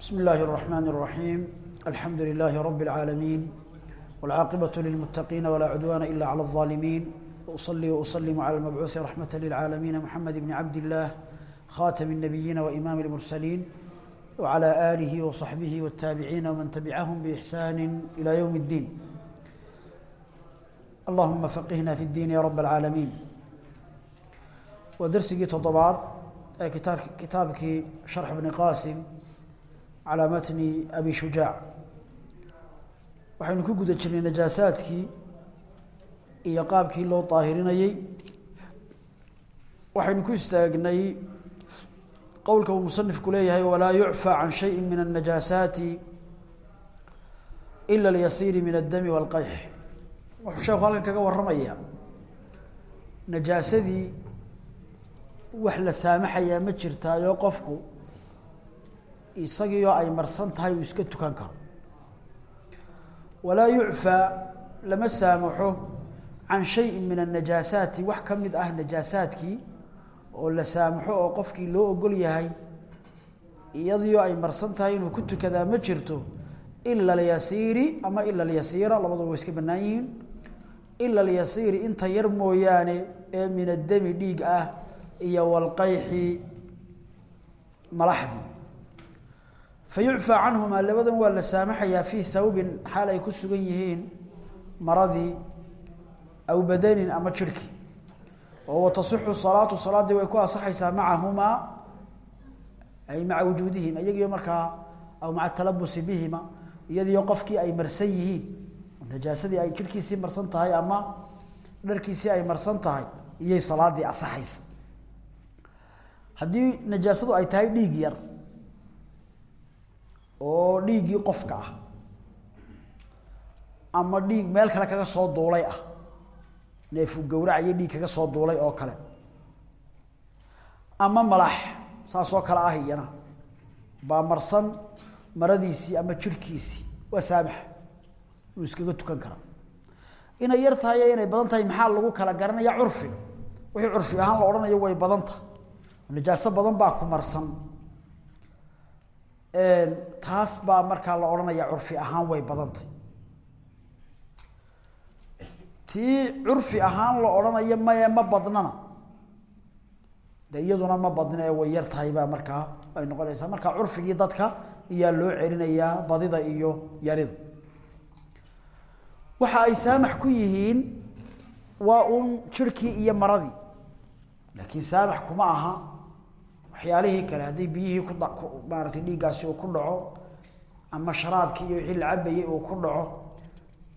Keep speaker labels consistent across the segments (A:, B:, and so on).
A: بسم الله الرحمن الرحيم الحمد لله رب العالمين والعاقبة للمتقين ولا عدوان إلا على الظالمين وأصلي وأسلم على المبعوث رحمة للعالمين محمد بن عبد الله خاتم النبيين وإمام المرسلين وعلى آله وصحبه والتابعين ومن تبعهم بإحسان إلى يوم الدين اللهم فقهنا في الدين يا رب العالمين ودرسي تضبعات كتاب كتابك شرح ابن قاسم على متن أبي شجاع waxaynu ku guda jirnay najaasaadkii iyo qaabkii loo daahirinayey waxaynu ku istaagnay qowlka uu musanifku leeyahay walaa yucfى can shayi min الnajaasaati ila اlyasiiri min الdami wاlqayx wuxuu sheeku halkan kaga warramaya najaasadii wax la saamaxayaa ma jirtaayo qofku isagiioo ay marsan tahay uu iska tukan karo. Walaa yucfaa lama saamaxo can shayin min annajaasaati wax ka mid ah najaasaadkii oo la saamaxo oo qofkii loo ogol yahay iyadiioo ay marsan tahay inuu ku tukadaa ma jirto ila alyasiiri ama ila alyasiira labaduba way iska bannaan yihiin. Ila alyasiiri inta yar mooyaane ee min addami dhiig ah iyo walqayxi malaxdii fayucfaa canhumaa labadan waa la saamaxayaa fii thawbin xaal ay ku sugan yihiin maradii aw badanin ama jirhki oo watasixu salaatu salaaddii way ku asaxaysaa macahumaa ay maca wujuudihima iyagiyo markaa aw maca talabusi bihima iyadiyo qofkii ay marsan yihiin. Najaasadii ay jirhkiisii marsan tahay ama dharkiisii ay marsan tahay iyay salaadii asaxaysa haddii oo dhiiggii qofka ah ama dhiig meel kale kaga soo duulay ah. Neefu gowracayo dhiig kaga soo duulay oo kale. Ama malax saasoo kale ah iyana. Baa marsan maradiisii ama jirhkiisii waa saamaxa uu iskaga tukan karaa inay yar tahay iyo inay badan tahay maxaa lagu kala garanaya curfi wixii curfi ahaan la odhanayo way badan tahay. Najaaso badan baa ku marsan taas baa markaa la odhanaya curfi ahaan way badantay. Tii curfi ahaan la odhanayo maye ma badnana. De iyaduna ma badna ee way yar tahay baa markaa ay noqonaysaa. Markaa curfigii dadka iyaa loo celinayaa badida iyo yarida. Waxa ay saamax ku yihiin waa uun jirhkii iyo maradii. Laakiin saamax kuma aha waxyaalihii kale haddii biyihii ku dhiiggaasi uu ku dhaco ama sharaabkii iyo wixii la cabayey uu ku dhaco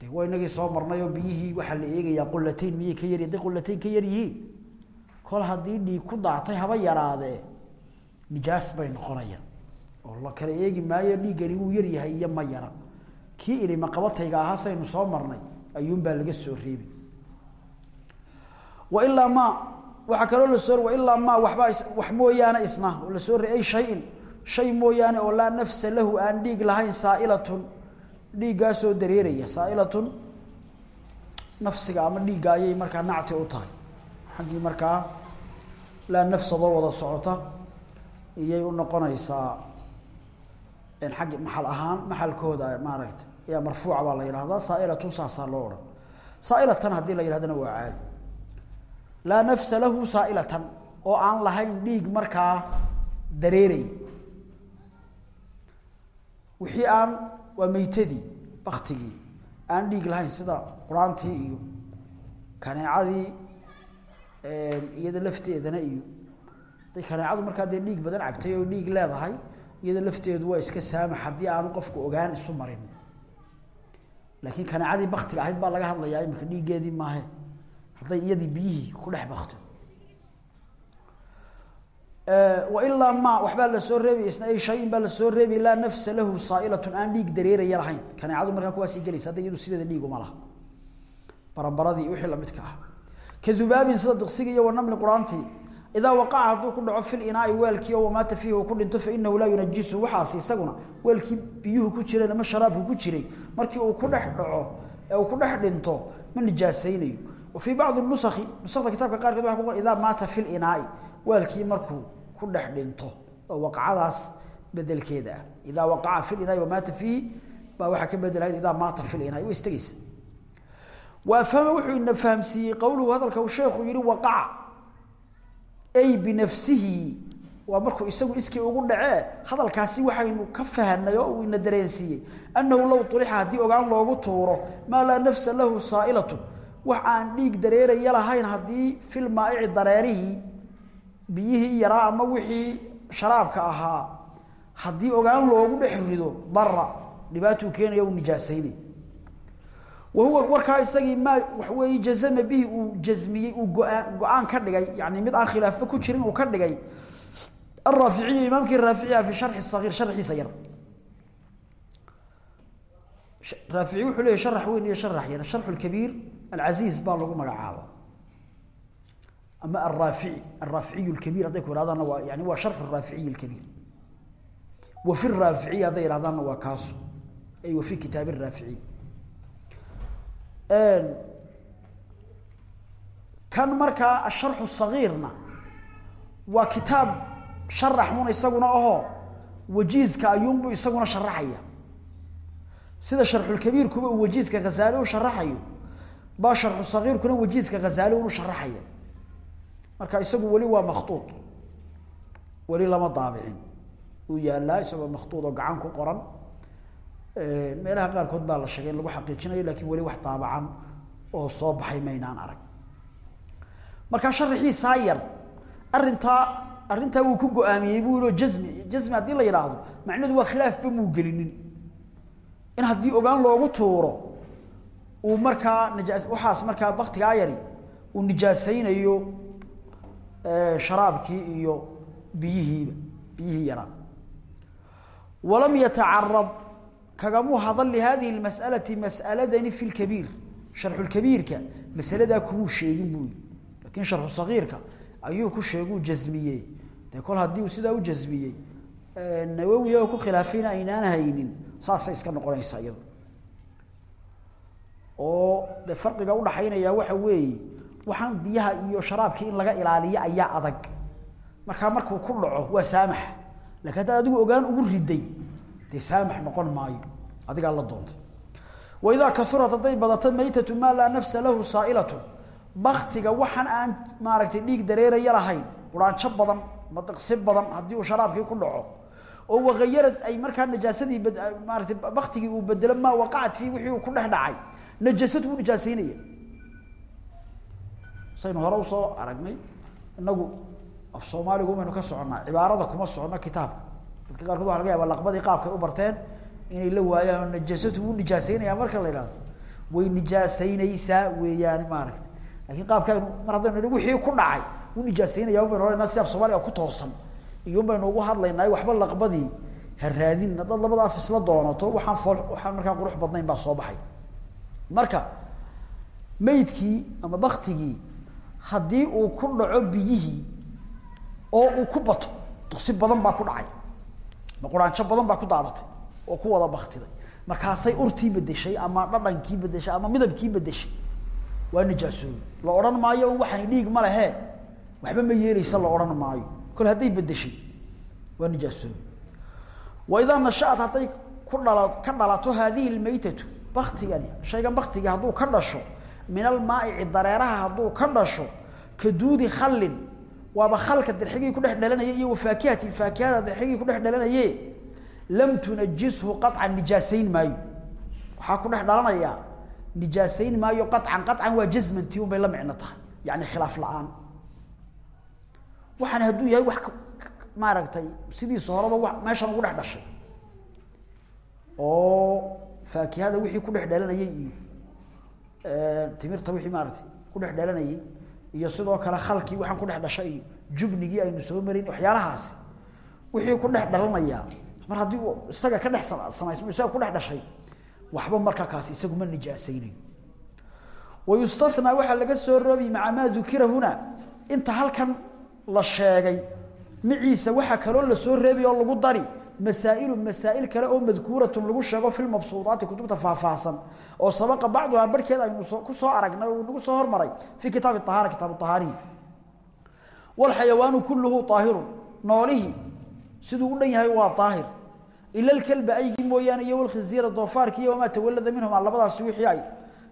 A: de waa inagii soo marnay oo biyihii waxaa la eegayaa qulateyn miyay ka yar hadday qulateyn ka yar yihiin kol haddii dhiig ku daactay haba yaraadee nijaas bay noqonayaan. Oo la kala eegi maayo dhiiggani wuu yar yahay iyo ma yara. Kii ilima qabatayga ahaa saynu soo marnay ayuunbaa laga soo reebi wa ilaa ma waxaa kaloo la soo ilaa maa wabaa wax mooyaane isna. Oo la soo re ay shayin shay mooyaane oo laa nafsa lahu aan dhiig lahayn saailatun. Dhiiggaasoo dareeraya saailatun nafsiga ama dhiigga ayay nacti u tahay. Xaggii markaa laa nafsadoo wada socota iyay u noqonaysaa aggi maxal ahaan maxalkooda maaragta ayaa marfuuca baa la yidhahdaa saailatun saasaa loo odhan. Saailatan haddii la yidhahdana waa caadi laa nafsa lahu saailatan oo aan lahayn dhiig markaa dareeray. Wixii aan waa meytadii baktigii aan dhiig lahayn sida quraantii iyo kaneecadii iyada lafteedana iyo. Haday kaneecadu markaa dee dhiig badan cabtay oo dhiig leedahay iyada lafteedu waa iska saamax haddii aanu qofku ogaan isu marin. Laakiin kaneecadii baktiga ahayd baa laga hadlayaa imika dhiiggeedii maahe hadday iyadii biyihii ku dhex bakto wailaa ma waxbaa la soo reebay isna ay shayin baa la soo reebay laa nafsa lahu saailatun aan dhiig dareeraya lahayn. Kaneecadu markaa kuwaasii gelaysa hadda iyadu sideeda dhiiguma laha. Baranbaradii wixii lamidka ah. Ka dubaabin sida diqsiga iyo wanamli quraantii idaa waqaca hadduu ku dhaco fil inaai weelkii oo wamaata fiihi uu ku dhinto fainahu laa yunajisu waxaas isaguna weelkii biyuhu ku jireen ama sharaabku ku jiray markii uu ku dhex dhaco ee uu ku dhex dhinto ma nijaasaynayo wafii bacdi nuski nusakda kitaabka qaarkood ah waa kuqor idaa maata fi linaai waalkii markuu ku dhex dhinto oo waqcadaas bedelkeeda ah. Idaa waqaca fi linaai wamaata fiihi baa waxaa ka bedelahayd idaa maata fi linaai way istageysa waafhama wuxuu ina fahamsiiyey qowluhu hadalka uu sheekhu yihi waqaca ay binafsihi. Waa markuu isagu iskii ugu ka fahnay oo ina dareensiiyey annahu low ulixa haddii ogaan loogu tuuro maa laa nafsa lahu saa'ilatu wax aan dhiig dareeraya lahayn haddii fil maaici dareerihii biyihii yaraa ama wixii sharaabka ahaa haddii ogaan loogu dhex rido dara dhibaatuu keenaya u nijaasaynay wa warkaa isagii maa waxweeye jazama bihi uu jazmiyey uu go'aan ka dhigay yani mid aan khilaafba ku jirin uu ka dhigay. Araaficiy imaamkii raaficiya fi shari sahiir sharxiisa yar. Raafici wuxuu leeyay sharax weyn iyo sharax yar sharxu lkabiir alcasiiz baa lagu magacaaba ama alraafici alraaficiy lkabiir hadday ku ihahdaanna waa yani waa sharxu raaficiyi lkabiir wafi raaficiy hadday ihahdaanna waa kaasu ay wafi kitaab raaficiy kan markaa asharxu sagiirna waa kitaab sharaxuun isaguna ahoo wajiizka ayuunbu isaguna sharaxaya sida sharxulkabiirkuba uu wajiizka khasaale u sharaxayo baa sharxu sagiirkuna wajiiska khasaali unu sharaxaya marka isagu weli waa makhtuud weli lama daabicin uu yaalaa isagoo makhtuud oo gacan ku qoran meelaha qaarkood baa la sheegay in lagu xaqiijinayo laakiin weli wax daabacan oo soo baxay maynaan arag markaa sharaxiisaa yar arintaa arrintaa wuu ku go'aamiyey buu yii jazmi jazmi haddii la yidhaahdo macnaheedu waa khilaafba muu gelinin in haddii ogaan uu markaa waxaas markaa baktigaa yari uu nijaasaynayo sharaabkii iyo biyihiiba biyihii yaraa walam yatacarad kagamuu hadal lihadihi lmas'alati mas'aladani fi lkabiir sharxulkabiirka masaladaa kumuu sheegin buu yii laakiin sharxu ayuu ku sheeguu jasmiyey dee kol haddii uu sidaa u jasmiyey nawowi oo ku khilaafayna aynaan haynin saasay iska noqonaysaa iyado oo de farqiga udhaxaynaya waxa weeye waxaan biyaha iyo sharaabkii in laga ilaaliyo ayaa adag. Markaa markuu ku dhaco waa saamax. Lakin haddaad adigu ogaan ugu riday dee saamax noqon maayo. Adigaa la doontay. Waidaa kaurat hadday badato maytatu maa laa nafsa lahu saa'ilatu. Baktiga waxaan aan maaragtay dhiig dareeraya lahayn quraanjo badan madaqsi badan haddii uu sharaabkii ku dhaco. Oo waqayarad ay markaa najaasadii maaratay baktigii uu bedelo maa waqacad fii wixii uu ku dhex dhacay najaasad wuu nijaasaynaya saynu hore u soo aragnay inagu af soomaaligu baynu ka soconnaa cibaarada kuma socono kitaabka dadka qaarkood waxa laga yaaba laqbadii qaabkay u barteen inay la waayaan oo najaasadu wuu marka la yidhahdo way nijaasaynaysaa weeyaan maaragtay laakiin qaabkaaynu mar haddaynu nihi wixii ku dhacay u nijaasaynaya baynu ohanayna si af soomaaliga ku toosan iyun ugu hadlaynaa waxba laqbadii ha raadin haddaad labada af isla doonato waxaan fool waxaan markaa qurux badnayn baa soo baxay marka maydkii ama baktigii haddii uu ku dhaco biyihii oo uu ku bato duksi badan baa ku dhacay. Ma quraanjo badan baa ku daadatay oo ku wada baktiday markaasay urtii bedeshay ama dhadhankii bedeshay ama midabkii bedeshay waa nijaasoobi la odhan maayo waxani dhiig ma lehe waxba ma yeeleysa la odhan maayo. Kol hadday bedeshay waa nijaasoobi wa idaa nashaat hadday ku dhala ka dhalato haadihi lmaytatu baktigani shaygan baktigii hadduu ka dhasho min almaaici dareeraha hadduu ka dhasho kaduudi khallin waaba khalka dirxigii kudhex dhalanaya iyo wafaakihatin faakihada dirxigii kudhex dhalanaye lam tunajishu qacan nijaasayn maayo. Waxaa ku dhex dhalanayaa nijaasayn maayo qacan qacan waa jasmanti unbay la micno tahay yani khilaaf la'aan. Waxaan hadduu yahay wax maaragtay sidiisa horeba meeshan ugu dhex dhashay. Oo faakihada wixii ku dhex dhalanayay iyo timirta wixii maaratay ku dhex dhalanayay iyo sidoo kale khalkii waxaan ku dhex dhashay iyo jubnigii aynu soo marin waxyaalahaasi wixii ku dhex dhalanayaa. Mar haddii uu isaga ka dhex samaysmo isaga ku dhex dhashay waxba markaa kaasi isagu ma nijaasaynayo wayustathnaa waxaa laga soo roobi maca maa dukira huna inta halkan la sheegay maciisa waxaa kaloo la soo reebi oo lagu dari masaa'ilu masaa'il kale oo madkuuratun lagu sheego fi lmabsuudaati kutubta faahfaahsan oo sabaqa bacduhaa barhkeed aynu ku soo aragnay oo nagu soo hormaray fii kitaabi ahaara kitaabu ahaarihi walxayawaanu kulluhu aahirun noolihii siduu u dhan yahay waa daahir ila alkalba aygii mooyaane iyo walkhinziira doofaarki iyo wamaa tawallada minhuma labadaasi wixii ay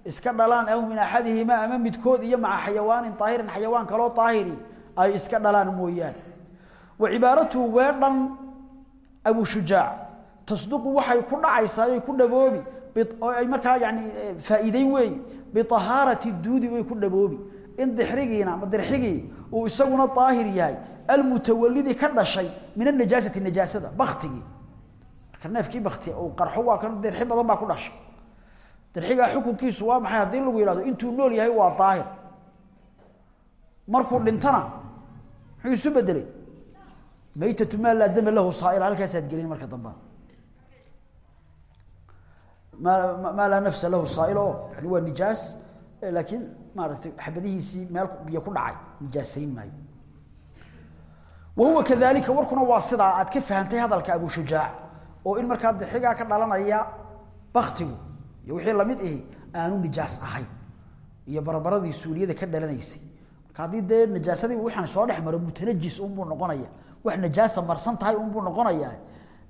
A: iska dhalaan aw min axadihimaa ama midkood iyo maca xayawaanin daahirin xayawaan kaloo daahiri ay abu shujaac tasduqu waxay ku dhacaysaa ay ku dhaboobi oo ay markaa yani faa'iideyn weey biahaarati duudi way ku dhaboobi in dixrigiina ama dirxigii uu isaguna daahir yahay. Almutawalidi ka dhashay min anajaasati najaasada baktigii marka neefkii bakti uu qarxo waa kan dirxi badan baa ku dhashay dirxigaa xukunkiisu waa maxay? Haddii lagu yidhahdo intuu nool yahay waa daahir. Markuu dhintana muxuu isu bedelay maytatu maa laa dama lahu saail haddii dee najaasadii waxaan soo dhex maro mutanajis unbuu noqonaya wax najaasa marsan tahay unbuu noqonayaa.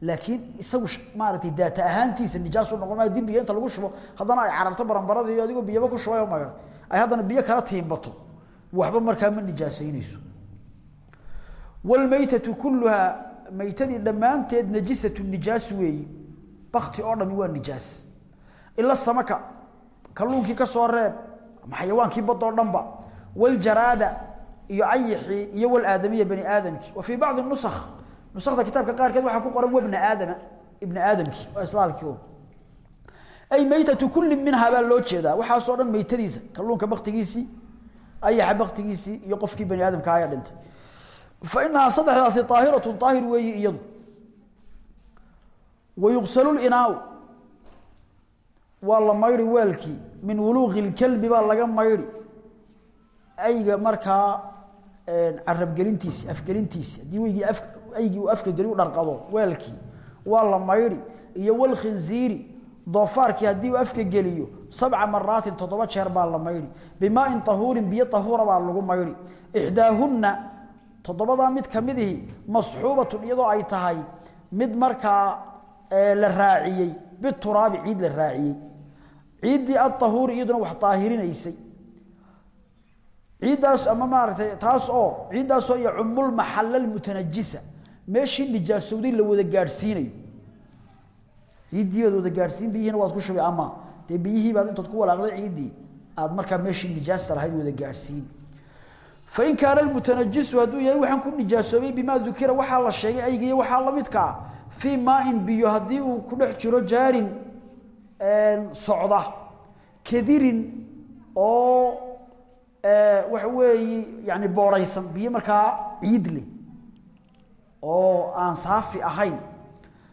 A: Laakiin isagu maaragtay daata ahaantiisa nijaas u noqon maayo dib biyo inta lagu shubo haddana ay cararto baranbaradii iyo adigoo biyaba ku shubay maga ay haddana biyo kala tiimbato. Waxba markaa ma nijaasaynayso walmaytatu kulluhaa maytadii dhammaanteed najisatu nijaas weeyi bakti oo dhami waa nijaas. Ila samaka kalluunkii ka soo reeb ama xayawaankii badoo dhanba. Waljaraada iyo ayixii iyo walaadamiya bani aadamkii wa fii bacdi nusakh. Nusakda kitaabka qaarkeed waxaa ku qoran wabna aadama ibna aadamkii waa islaalkii ay maytatu kulli minhaa baa loo jeedaa. Waxaasoo dhan maytadiisa kalluunka baktigiisii ayaxa baktigiisii iyo qofkii bani aadamka ayaa dhintay. Fa inahaa saddexdaasi aahiratu aahir weeyi iyadu. Wa yuqsalu linaau waa la maydhi weelkii. Min wuluuqi lkalbi baa laga maydhi ayga markaa carabgelintiisi afgelintiisi haddii weygii aygii uu afka geli u dharqado weelkii waa la maydhi iyo walkhinziiri doofaarkii haddii uu afka geliyo sabca maraatin toddoba jeer baa la maydhi bimaain tahuurin biyo tahuura baa lagu maydhi ixdaahunna toddobadaa mid ka midihi masxuubatun iyadoo ay tahay mid markaa la raaciyey bituraabi ciid la raaciyey. Ciiddii aahuuri iyaduna wax daahirinaysay ciiddaas ama maaragtay taas oo ciiddaasoo yacumul maxalla lmutanajisa meeshii nijaasowday la wada gaadhsiinayo ciiddii baad wada gaadhsiin biyihiina waad ku shubay ama dee baad intaad walaaqday ciiddii aad markaa meeshii nijaasta lahayd wada gaadhsiin. Fain kaana lmutanajisu hadduu yahay waxaan ku nijaasoobay bimaa dukira waxaa la sheegay aygiiyo waxaa la midka ah. Fii maain biyo haddii uu ku dhex jiro jaarin socda kadirin oo waxa weeye yani booraysan biyo markaa ciid leh oo aan saafi ahayn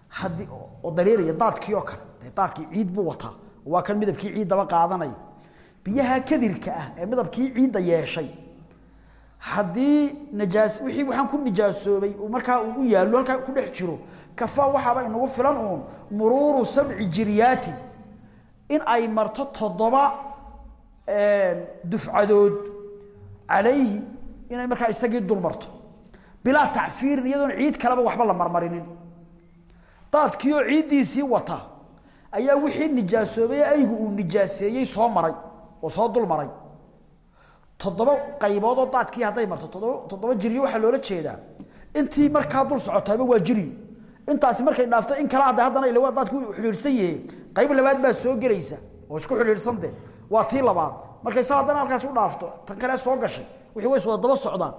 A: haddii oo dareeraya daadkii oo kale ciid buu wataa waa kan midabkii ciiddaba qaadanaya biyaha kadirka ah ee midabkii ciidda yeeshay haddii najaas wixii waxaan ku nijaasoobay markaa uu u yaallo halkaa ku dhex jiro kafaa waxaaba inagu filan uun muruuru sabci jiryaatin in ay marto toddoba dufcadood calayhi inay markaa isagii dul marto bilaa tacfiirin iyadoon ciid kaleba waxba la marmarinin. Daadkiioo ciiddiisii wata ayaa wixii nijaasoobay aygu uu nijaaseeyey soo maray oo soo dul maray toddoba qayboodoo daadkii hadday marto toddoba jiryo waxaa loola jeedaa. Intii markaa dul socotaaba waa jiryo intaasi markay dhaafto in kala hadda haddana ila waa daadku xidhiidhsan yahe qayb labaad baa soo gelaysa oo isku xidhiidhsan de waa tii labaad. Markay saa haddana halkaasi u dhaafto tan kale soo gashay. Wixii way iswada daba socdaan.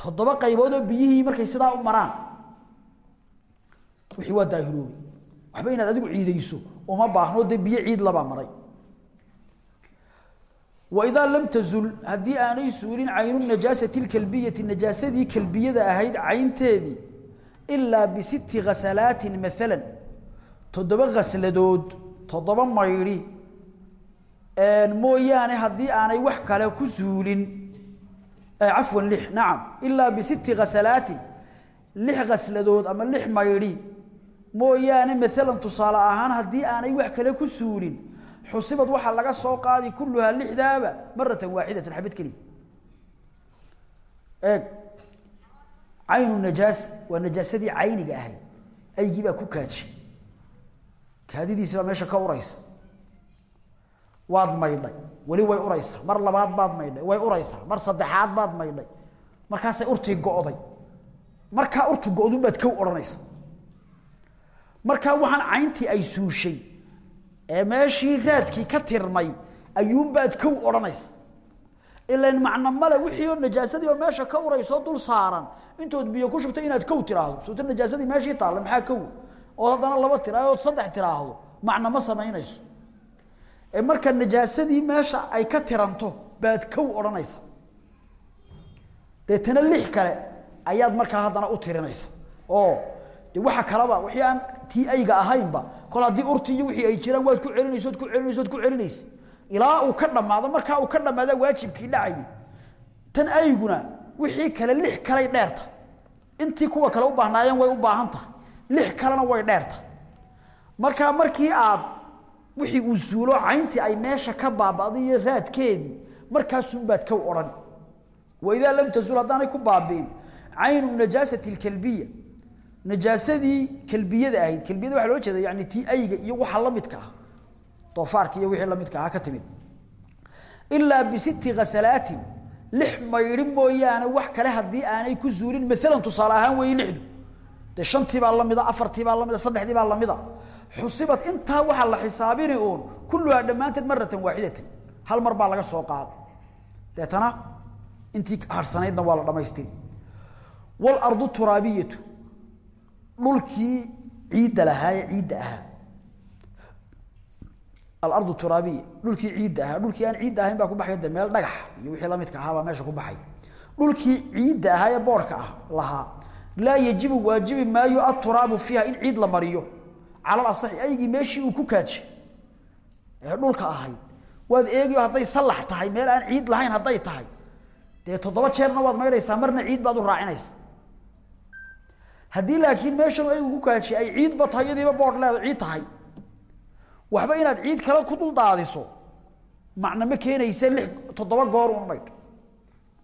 A: Toddoba qaybood oo biyihii markay sidaa u maraan. Wixii waa daahiroobi waxba inaad adigu ciidayso uma baahno dee biyo ciid labaa maray. Waidaa lam tazul haddii aanay suulin caynu najaasati lkalbiyati najaasadii kalbiyada ahayd caynteedii ilaa bisitti ghasalaatin maalan toddoba ghasladood toddoba maydhi mooyaane haddii aanay wax kale ku suulin. Cafwan lix. Nacam ilaa bisitti ghasalaatin. Lix ghasladood ama lix maydhi mooyaane maalan tusaale ahaan haddii aanay wax kale ku suulin. Xusibad waxaa laga soo qaadi kulluhaa lixdaaba maratan waaxidatan xabad keliya eeg. Aynu najaas waa najaasadii ayniga ahay. Aygii baa ku kaadshay kaadidiisa baa meesha ka uraysa waad maydhay. Weli way uraysaa. Mar labaad baad maydhay. Way uraysaa. Mar saddexaad baad maydhay. Markaasay urtii go'day. Markaa urtu go'dun baad kow odhanaysa. Markaa waxaan cayntii ay suushay. Ee meeshii raadkii ka tirmay ayuunbaad kow odhanaysa. Ilan macno male wixii oo najaasadii oo meesha ka urayso dul saaran. Intood biyo ku shubtay inaad kow tiraahdo. Suurta najaasadii meeshii taalla maxaa kow? Oo haddana laba tiraahdo oo saddex tiraahdo. Macno ma samaynayso marka najaasadii meesha ay ka tiranto baad kow odhanaysa. Deetana lix kale ayaad markaa haddana u tirinaysa. Oo de waxa kaleba wixii aan tii ayga ahaynba kol haddii urtii iyo wixii ay jiraan waad ku celinaysa ood ku celinaysa ood ku celinaysa ilaa uu ka dhammaado markaa uu ka dhammaada waajibkii dhacayay tan ayguna wixii kale lix kaley dheerta. Intii kuwa kale u baahnaayeen way u baahan tahay. Lix kalena way dheerta. Markaa markii aad wixii uu suulo cayntii ay meesha ka baaba'day iyo raadkeedii. Markaasunbaad kow odhan waidaa lam tazuul haddaanay ku baabi'in. Caynu najaasati lkalbiya najaasadii kalbiyada ahayd. Kalbiyada waxa loo jeeda yani tii ayga iyo waxa la midka ah. Doofaarka iyo wixii la midka ah ka timid. Ilaa bisitti ghasalaatin. Lix maydhi mooyaane wax kale haddii aanay ku zuulin. Maalan tusaale ahaan weeye lixdu dee shantii baa la mida afartii baa la mida saddexdii baa la mida. Xusibat intaa waxaa la xisaabini uun kulluhaa dhammaanteed maratan waaxidatan hal mar baa laga soo qaada deetana intii harsanaydna waa la dhamaystiri walardu turaabiyatu dhulkii ciidda lahaa ee ciidda ahaa. Alardu turaabiya dhulkii ciidda ahaa. Dhulkii aan ciidda ahayn baa ku baxay de meel dhagax iyo wixii lamidka ahaa baa meesha ku baxay. Dhulkii ciidda ahaa ee boorka ah lahaa laa yajibu waajibi maayo aturaabu fiiha in ciid la mariyo. Cala asaxi aygii meeshii uu ku kaadshay ee dhulka ahayd. Waad eegiyo hadday sallax tahay meel aan ciid lahayn hadday tahay. Dee toddoba jeerna waad maydhaysaa marna ciid baad u raacinaysa haddii laakiin meeshan aygu ku kaadshay ay ciidba tahay iyadiiba boodh leedo ciid tahay. Waxba inaad ciid kale ku dul daadiso macna ma keenaysa lix toddoba goor uun maydh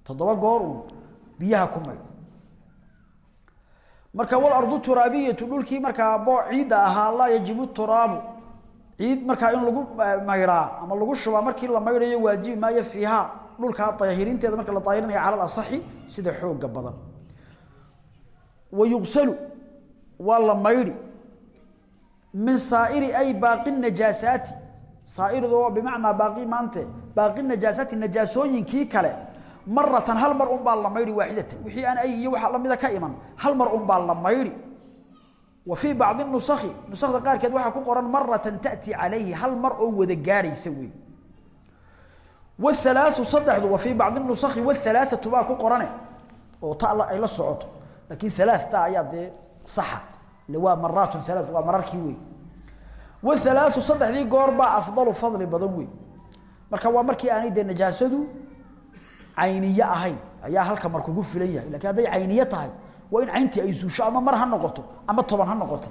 A: toddoba goor uun biyaha ku maydh marka walardu turaabiyatu dhulkii markaa boo ciidda ahaa laa yajibu turaabu ciid markaa in lagu maydhaa ama lagu shubaa markii la maydhayo waajibi maayo fiiha. Dhulkaa daahirinteeda marka la daahirinayo cala alasaxi sida xooga badan. Wa yugsalu waa la maydhi min saairi ay baaqi najaasaati saa'irdu bimacnaa baaqi maante. Baaqi najaasaati najaasooyinkii kale maratan hal mar un baa la maydhi waaxidatan wixii aan ay iyo waxa lamida ka iman hal mar un la maydhi wa fii bacdi nusakhi nusakda qaarkeed waxaa ku qoran maratan ta'ti calayhi hal mar oo wada gaadhaysa wey bacdi nusakhi wathalaathatu baa ku qorane oo ta ay la socoto. Laakiin halaath ta ayaa dee saxa. Waa maraatun halaath waa mararkii wey wathalaathu saddexdii goor baa afdalu fadli badan wey marka waa markii aanay dee najaasadu cayniye ahayn. Ayaa halka mar kugu filan yahay. Lakiin hadday cayniye tahay waa in cayntii ay suusho ama mar ha noqoto ama toban ha noqoto.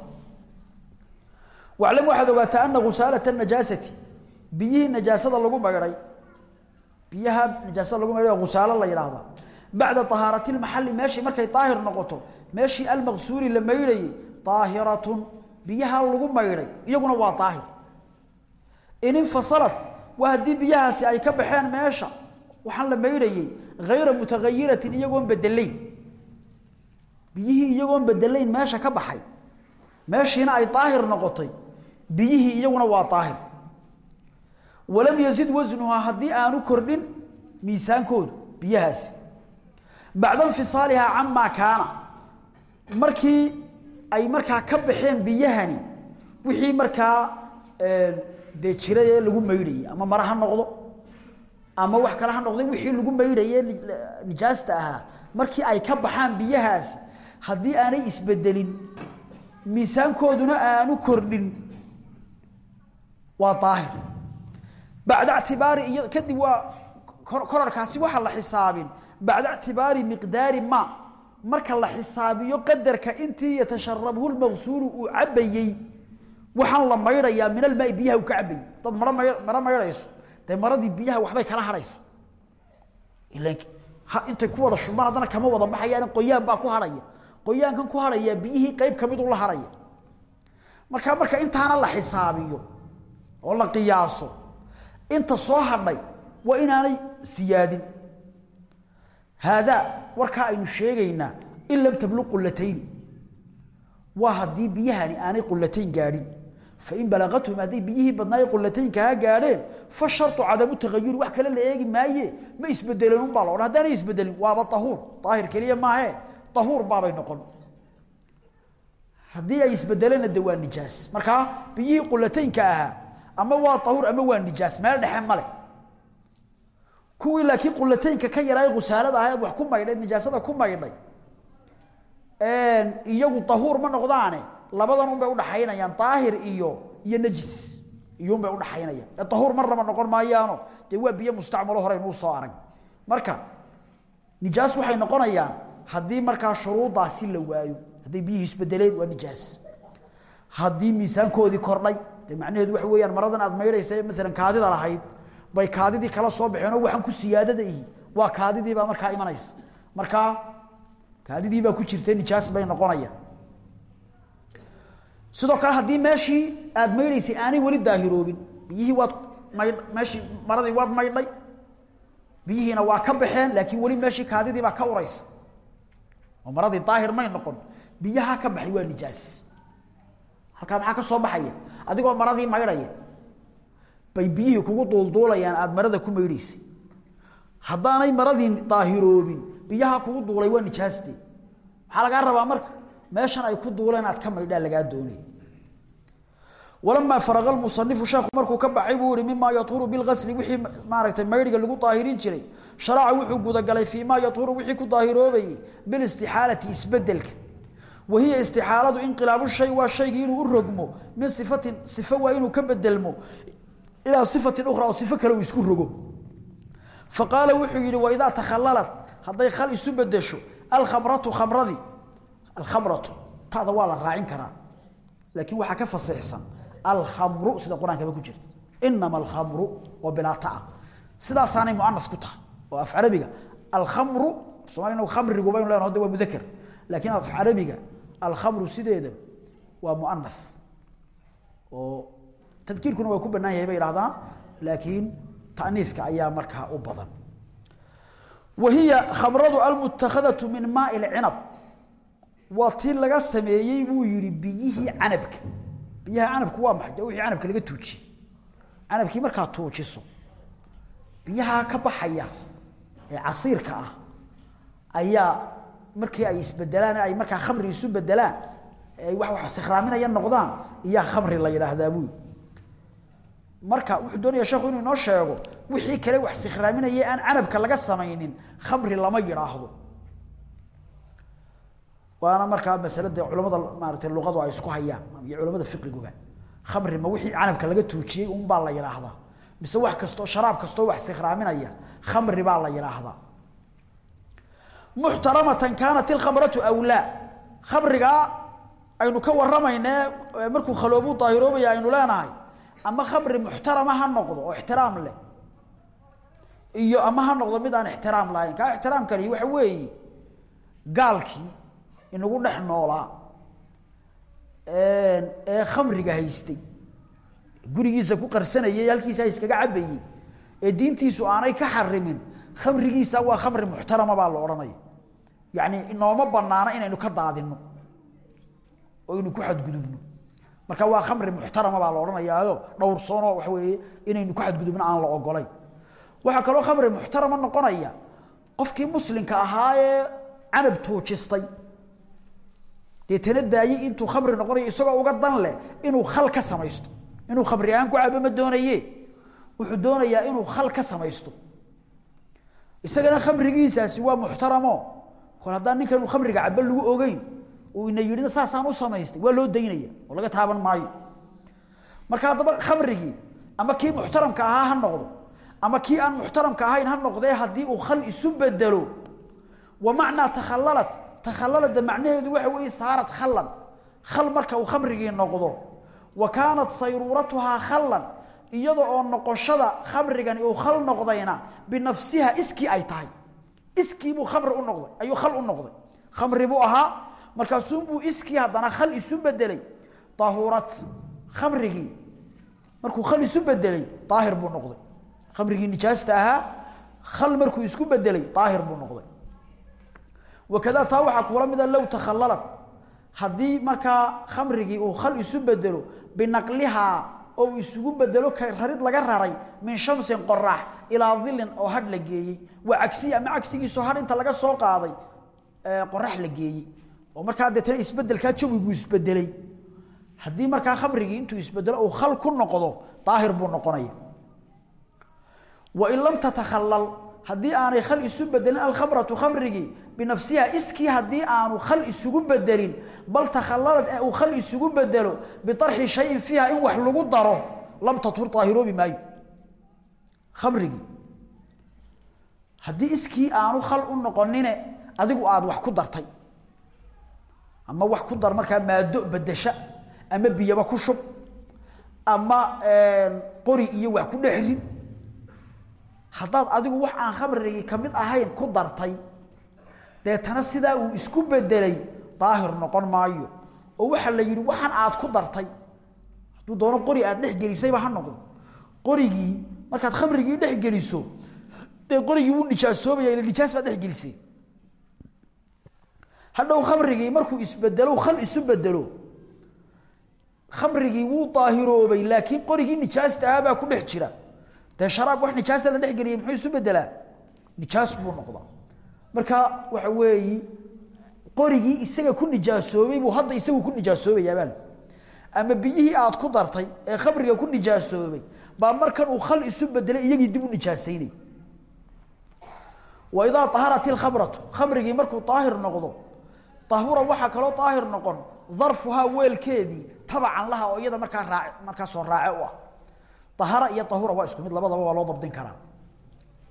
A: Waclam waxaad ogaataa ana khusaalata najaasati biyihii najaasada lagu maydhay biyaha najaasada lagu maydhay khusaalo la yidhaahdaa. Bacda ahaarati lmaxali meeshii markay daahir noqoto meeshii almaqsuuli la maydhayey daahiratun biyaha lagu maydhay iyaguna waa daahir in infasalat waa haddii biyahaasi ay ka baxeen meesha waxaan la maydhayey hayra mutagayiratin iyagoon bedelayn. Biyihii iyagoon bedelayn meesha ka baxay. Meeshiina ay daahir noqotay. Biyihii iyaguna waa daahir. Walam yazid wasnuhaa haddii aanu kordhin miisaankoodu biyahaasi bacda infisaalihaa camaa kaana. Markii ay markaa ka baxeen biyahani wixii markaa dee jiray ee lagu maydhayey ama mara ha noqdo ama wax kale ha noqday wixii lagu maydhaye nijaasta ahaa. Markii ay ka baxaan biyahaasi haddii aanay isbedelin miisaankooduna aanu kordhin waa daahir. Bacda ictibaari iyo kadib waa korarkaasi waxaa la xisaabin. Bacda ictibaari miqdaari ma marka la xisaabiyo qadarka intii yatasharabhu lmaqsuulu uu cabayey waxaan la maydhayaa min almaai biyaha uu ka cabayey dad maro may maro maydhayso dee maradii biyaha waxbay kala hadhaysa ilan ha intay ku wada shubmaan haddana kama wada baxayaan qoyaan baa ku harhaya qoyaankan ku harhaya biyihii qayb ka mid u la harhaya markaa marka intaana la xisaabiyo oo la qiyaaso inta soo hadhay waa inaanay siyaadin. Haadaa warkaa aynu sheegaynaa in lam tabluq qulatayni waa haddii biyahani aanay qulatayn gaadhin fain balagathum hadday biyihii badnaaye qulataynkaha gaadheen fa shartu cadamu tagayuri wax kale la eegi maaye ma isbedeleen unbaa la odhan haddaanay isbedelin waaba ahuur daahir keliya maahe ahuur baabay noqon haddii ay isbedeleenna de waa nijaas markaa biyihii qulataynka ahaa ama waa ahuur ama waa nijaas meel dhexe male kuwii laakiin qulataynka ka yaraay khusaalada ahayd wax ku maydhay labadan un bay udhaxaynayaan daahir iyo iyo najis. Iyun bay udhaxaynayaan ee ahuur marnaba noqon maayaano dee waa biyo mustacmalo hore inuu soo arag. Marka nijaas waxay noqonayaan haddii markaa shuruudaasi la waayo hadday biyihii isbedeleen waa nijaas. Haddii miisaankoodii kordhay dee macnaheedu waxa weeyaan maradan aad maydhaysa maalan kaadida lahayd bay kaadidii kala soo baxeen oo waxaan ku siyaadada ihi waa kaadidii baa markaa imanaysa. Markaa kaadidii baa ku jirta nijaas bay noqonayaan sidoo kale haddii meeshii aad maydhaysay aanay weli daahiroobin biyihii waad meeshii maradii waad maydhay biyihiina waa ka baxeen laakiin weli meeshii kaadidii baa ka uraysa. Oo maradii daahir may noqon biyaha ka baxay waa nijaas. Halkaa maxaa ka soo baxaya? Adigoo maradii maydhaya bay biyihii kugu duulduulayaan aada marada ku maydhaysay. Haddaanay maradii daahiroobin biyaha kugu duulay waa nijaaste maxaa lagaa rabaa marka meeshan ay ku duuleen aad ka maydhaa lagaa doonay walamaa faraqa lmusanifu sheekhu markuu ka baxay buu yihi mimaa yatuuru bilgasli wixii maaragtay maydhiga lagu daahirin jiray. Sharaca wuxuu gudagalay fii maa yatuuru wixii ku daahiroobayey bilistixaalati isbeddelka wahiya istixaaladu inqilaabu shay waa shaygii inuu u rogmo min sifatin sifo waa inuu ka bedelmo ilaa sifatin ukhra oo sifo kale uu isku rogo. Faqaala wuxuu yihi waidaa takhalalat hadday khal isu bedesho alkhamratu khamradii alkhamratu tada waa la raacin karaa laakiin waxaa ka fasiixsan alkhamru sida qur'aankaba ku jirta inama alkhamru oo bilaata ah sidaasaanay muanas ku tahay oo af carabiga alkhamru somalina khamrigu baynu leenaho de waa mudaker laakiin af carabiga alkhamru sideeda waa muanas oo tadkiirkuna waa ku banaan yahay bay ihahdaan laakiin ta'niiska ayaa markaa u badan wa hiya khamradu almutakadatu min maai lcinab waa tii laga sameeyey buu yihi biyihii canabka. Biyaha canabku waa maxay? Wixii canabka laga tuujiyey. Canabkii markaad tuujiso biyaha ka baxaya ee casiirka ah ayaa markii ay isbedelaan ay markaa khamri isu bedelaan ay wax sikhraaminaya noqdaan iyaa khamri la yidhaahdaa buu marka wuxuu doonaya sheekhu inuu inoo sheego wixii kale wax sikhraaminaya aan canabka laga samaynin khamri lama yidhaahdo waana markaa masale dee culamada maaratay luqadu ay isku hayaan iyo culamada fiqiguba khamri ma wixii canabka laga tuujiyey un baa la yidhaahdaa mise wax kastoo sharaab kastoo wax sikhraaminaya khamri baa la yidhaahdaa muxtaramatan kaanat ilkhamratu awlaa. Khamrigaa aynu ka waramayne markuu khaloobu daahiroobaya aynu leenahay ama khamri muxtarama ha noqdo oo ixtiraam leh. Iyo ama ha noqdo mid aan ixtiraam lahayn. Kaa ixtiraamkani waxa weeye gaalkii inagu dhex noolaa ee khamriga haystay. Gurigiisa ku qarsanayay halkiisa iskaga cabayey ee diintiisu aanay ka xarimin khamrigiisa waa khamri muxtarama baa la odhanaya. Yacni inooma banaana inaynu ka daadino oo aynu ku xadgudubno. Marka waa khamri muxtarama baa la odhanayaayo dhowrsoonoo waxa weeye inaynu ku xadgudubno aan la ogolayn waxaa kaloo khamri muxtarama noqonaya qofkii muslimka ahaa ee canab tuujistay deetana daayey intuu khamri noqonayo isagoo uga dan leh inuu khal ka samaysto. Inuu khamri aan ku cabo ma doonaye wuxuu doonayaa inuu khal ka samaysto. Isagana khamrigiisaasi waa muxtaramo. Kol haddaan ninkan inu khamriga cabo lagu ogeyn uu ina yidhina saasaan u samaystay waa loo daynaya oo laga taaban maayo. Marka haddaba khamrigii ama kii muxtaramka ahaa ha noqdo ama kii aan muxtaramka ahayn ha noqdee haddii uu khal isu bedelo wa macnaa takhallalat takhallalada macnaheedu waxa weeye saarat khallan. Khal marka uu khamrigii noqdo. Wa kaanat sayruuratuhaa khallan iyada oo noqoshada khamrigani uu khal noqdayna binafsiha iskii ay tahay. Iskii buu khamri u noqday ayuu khal u noqday. Khamri buu ahaa markaasuunbuu iskii haddana khal isu bedelay dahurat khamrigii markuu khal isu bedelay daahir buu noqday. Khamrigii nijaasta ahaa khal markuu isku bedelay daahir buu noqday wakada taa waxaa kuula mida low takhallalat. Haddii markaa khamrigii uu khal isu bedelo binaqlihaa oo isugu bedelo rarid laga raray min shamsin qorax ilaa dilin oo hadh la geeyey. Waa cagsiyi ama cagsigiisoo hadh inta laga soo qaaday qorax la geeyey. Oo markaa deetana isbedelkaa jawigu isbedelay haddii markaa khamrigii intuu isbedelo uu khal ku noqdo daahir buu noqonaya. Wain lam tatakhallal haddii aanay khal isu bedelin alkhamratu khamrigii binafsiha iskii haddii aanu khal isugu bedelin bal takhallalad ee uu khal isugu bedelo biarxi shayin fiiha in wax lagu daro lam tatur daahiroobi maayo khamrigii haddii iskii aanu khal u noqonine adigu aada wax ku dartay. Ama wax ku dar markaa maado bedesha ama biyaba ku shub ama qori iyo wax ku dhex rid haddaad adigu wax aan khamrigii ka mid ahayn ku dartay deetana sidaa uu isku bedelay daahir noqon maayo. Oo waxaa la yidhi waxaan aad ku dartay. Hadduu doono qori aad dhex gelisayba ha noqdo qorigii markaad khamrigii dhex geliso dee qorigii wuu nijaasoobaya ila nijaas baad dhex gelisay. Hadhow khamrigii markuu isbedelo khal isu bedelo khamrigii wuu daahiroobay laakiin qorigii nijaasta ahaa baa ku dhex jira dee sharaab wax nijaasa la dhexgeliyay muxuu isu bedelaa nijaas buu noqdaa. Marka waxa weeyi qorigii isaga ku nijaasoobay buu hadda isagu ku nijaasoobayaabaa ama biyihii aad ku dartay ee khamriga ku nijaasoobay baa markan uu khal isu bedelay iyagii dib u nijaasaynay. Wa idaa aharat ilkhamratu khamrigii markuu daahir noqdo ahura waxaa kaloo daahir noqon darfuhaa weelkeedii tabacan laha oo iyada markaa raac markaa raace u ah ahara iyo ahura waa isku mid labadaba waa loo dabdin karaa.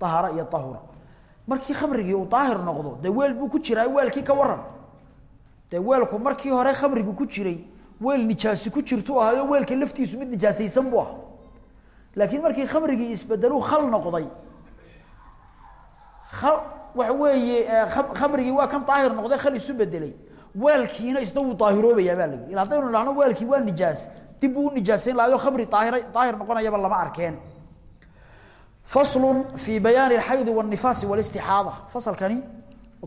A: Ahara markii khamrigii uu daahir noqdo dee buu ku jiraa weelkii ka waran dee markii hore khamrigu ku jiray weel nijaasi ku jirtu ahayo weelka laftiisu mid nijaasaysan buu ah laakiin markii khamrigii isbedeluu khal noqday waxa weeye khamrigii waa kan daahir noqday khal isu bedelay weelkiina isna wuu daahiroobayaa baa lagi ila haddaynu dhahno weelkii waa nijaas dib buu u nijaasayn lahayo khamri daahir daahir noqonayaba lama arkeen. Faslu fi bayaani alxaydi wاnifaasi wاlistixaada fasalkani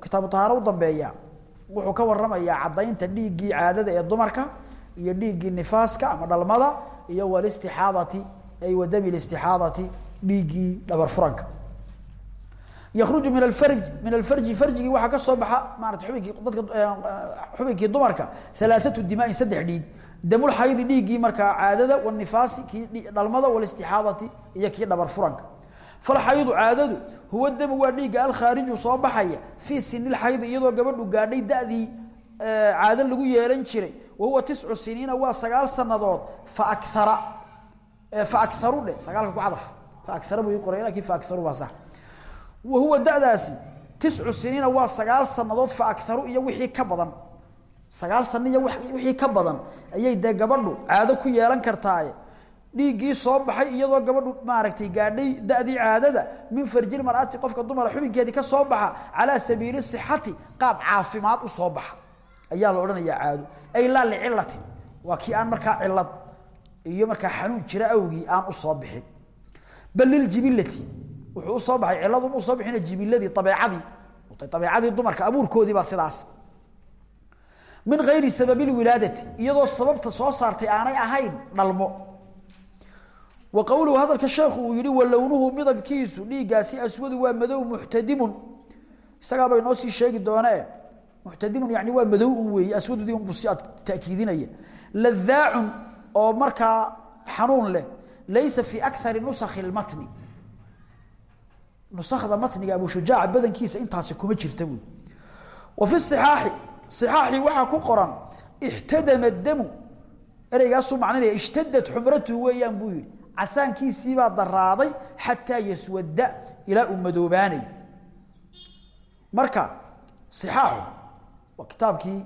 A: kitaabu tahaaro u dambeeya wuxuu ka waramayaa caddaynta dhiiggii caadada ee dumarka iyo dhiiggii nifaaska ama dhalmada iyo walistixaadati ay wadami listixaadati dhiiggii dhabar furanka yakruju min alfarj min alfarji farjigii waxaa ka soo baxa maarata xubinkii dadka xubinkii dumarka halaathatu dimaain saddex dhiig damulxaydi dhiiggii markaa caadada wanifaasi kii dhalmada walistixaadati iyo kii dhabar furanka. Falxaydu caadadu huwa damu waa dhiigga alkhaariju soo baxaya fii sini lxaydi iyadoo gabadhu gaadhay dadii caado lagu yeelan jiray. Wa huwa tiscu siniina waa sagaal sanadood faakara faakaru dhe sagaalka ku cadaf. Faakara buu ii qoray laakiin faakaru baa sax. Wa huwa da'daasi tiscu siniina waa sagaal sanadood faakaru iyo wixii ka badan sagaal sano iyo wixii ka badan ayay dee gabadhu caado ku yeelan kartaaye dhiiggii soo baxay iyadoo gabadhu maaragtay gaadhay dadii caadada min farjil mar'ati qofka dumara xubinkeedii ka soo baxa calaa sabiili sixati qaab caafimaad u soo baxa. Ayaa la odhanayaa caado. Ay laa licilatin waa kii aan markaa cilad iyo markaa xanuun jira awgii aan u soo bixin. Bal liljibilati wuxuu u soo baxay ciladu mu soo bixina jibiladii abeecadii abeecadii dumarka abuurkoodii baa sidaas min gayri sababi lwilaadati iyadoo sababta soo saartay aanay ahayn dhalmo. Wa qowluhu hadalka sheekhu uu yihi walownuhu midabkiisu dhiiggaasi aswadu waa madow muxtadimun. Isagaaba inoo sii sheegi doonee muxtadimun yani waa madow un weeye aswadudii unbu si aad takiidinaya. Oo markaa xanuun leh laysa fi akari nusakhi lmatni nusakda matniga abu shujaaca badankiisa intaasi kuma jirta wa fi صixaaxi صixaaxi waxaa ku qoran ixtadama damu ereygaasuu macnaynaya ishtadad xumratuhu weeyaan buu yihi casaankiisiibaa daraaday xataa yaswada ilaa uu madoobaanay marka صixaaxu waa kitaabkii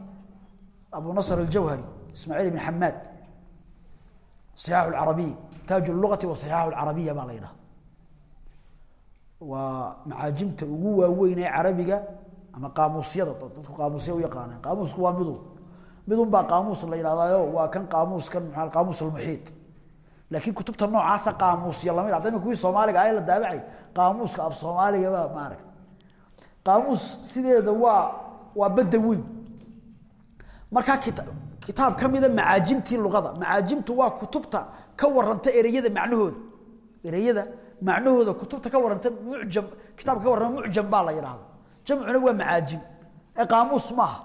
A: abu nasr aljawhari ismaaciil ibn xamaad صixaax اcarabiya taaj اlugati wa صixaax اcarabiya baa la yidhahda waa macaajimta ugu waaweyn ee carabiga ama qaamuusyada dadku qaamuusya u yaqaanaan qaamuusku waa midu. Midun baa qaamuus la yidhahdaayo waa kan qaamuuskan maxaa qaamuus almuxiit laakiin kutubta noocaasa qaamuusya la mid hadda imika kuwii soomaaliga ah la daabacay qaamuuska af soomaaliga baa maaragta qaamuus sideeda waa waa badda weyn. Markaa kita kitaab ka mida macaajimtii luqada. Macaajimtu waa kutubta ka waranta ereyada macnahooda. Ereyada macnahooda kutubta ka waranta mucjam kitaabka ka warrama mucjam baa la yidhaahda jamcuna waa macaajim. Qaamuus maaha.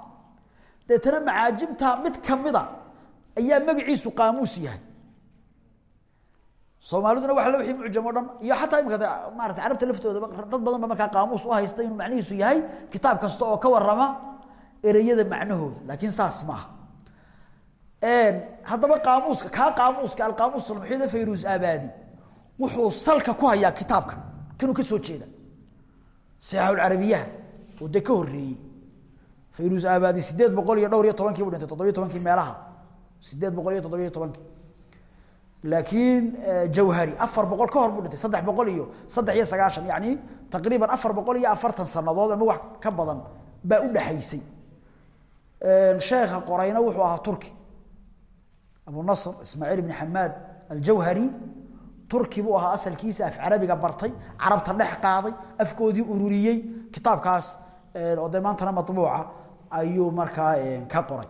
A: Deetana macaajimta mid kamida ayaa magaciisu qaamuus yahay. Soomaaliduna waa wixii mucjam o dhan iyo xataa imika maarata carabta laftooda dad badan ba markaa qaamuus u haysta inuu macnihiisu yahay kitaab kasta oo ka warrama ereyada macnahooda. Laakiin saas maaha. Haddaba qaamuuska kaa qaamuuska alqaamuus almuxiida fayrus abadi wuxuu salka ku hayaa kitaabka. Kanuu ka soo jeeda. Saxaaxulcarabiyaha oo dee ka horreeyey. Fayrus abadi sideed boqol iyo dhowr iyo tobankii buu dhintay toddobiyo tobankii meelaha. Sideed boqol iyo toddobiyo tobankii. Laakiin jawhari afar boqol ka hor buu dhintay saddex boqol iyo saddex iyo sagaashan. Yani taqriiban afar boqol iyo afartan sanadood ama wax ka badan baa u dhexaysay sheekha qorayna wuxuu ahaa turki. Abu nasr ismaaciil ibn xamaad aljawhari turki buu ahaa asalkiisa af carabiga bartay carabta dhex qaaday afkoodii ururiyey kitaabkaas oo dee maantana matbuuca ayuu markaa ka qoray.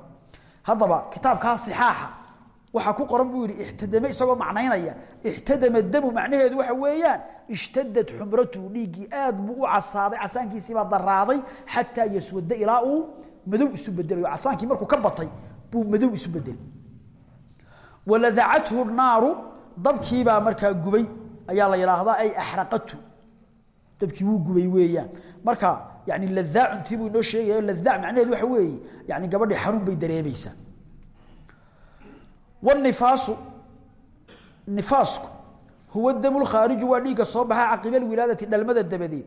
A: Haddaba kitaabkaa sixaaxa waxaa ku qoran buu yihi ixtadame isagoo macnaynaya ixtadama damu macnaheedu waxa weeyaan ishtadad xumratuhu dhiiggii aad buu u casaaday casaankiisiibaa daraaday xataa yaswada ilaa uu madow isu bedelayo casaankii markuu ka batay buu madow isu bedelay waladacathu naaru dabkiibaa markaa gubay ayaa la yidhaahdaa ay axraqatu dabkii wuu gubay weeyaan. Marka yani ladaa cuntii buu inoo sheegayo ladaa macnaheed waxa weeye yani gabadhii xanuun bay dareemaysaa. Wanifaasu nifaasku huwa damulkhaariju waa dhiigga soo baxa caqiba alwilaadati dhalmada dabadeed.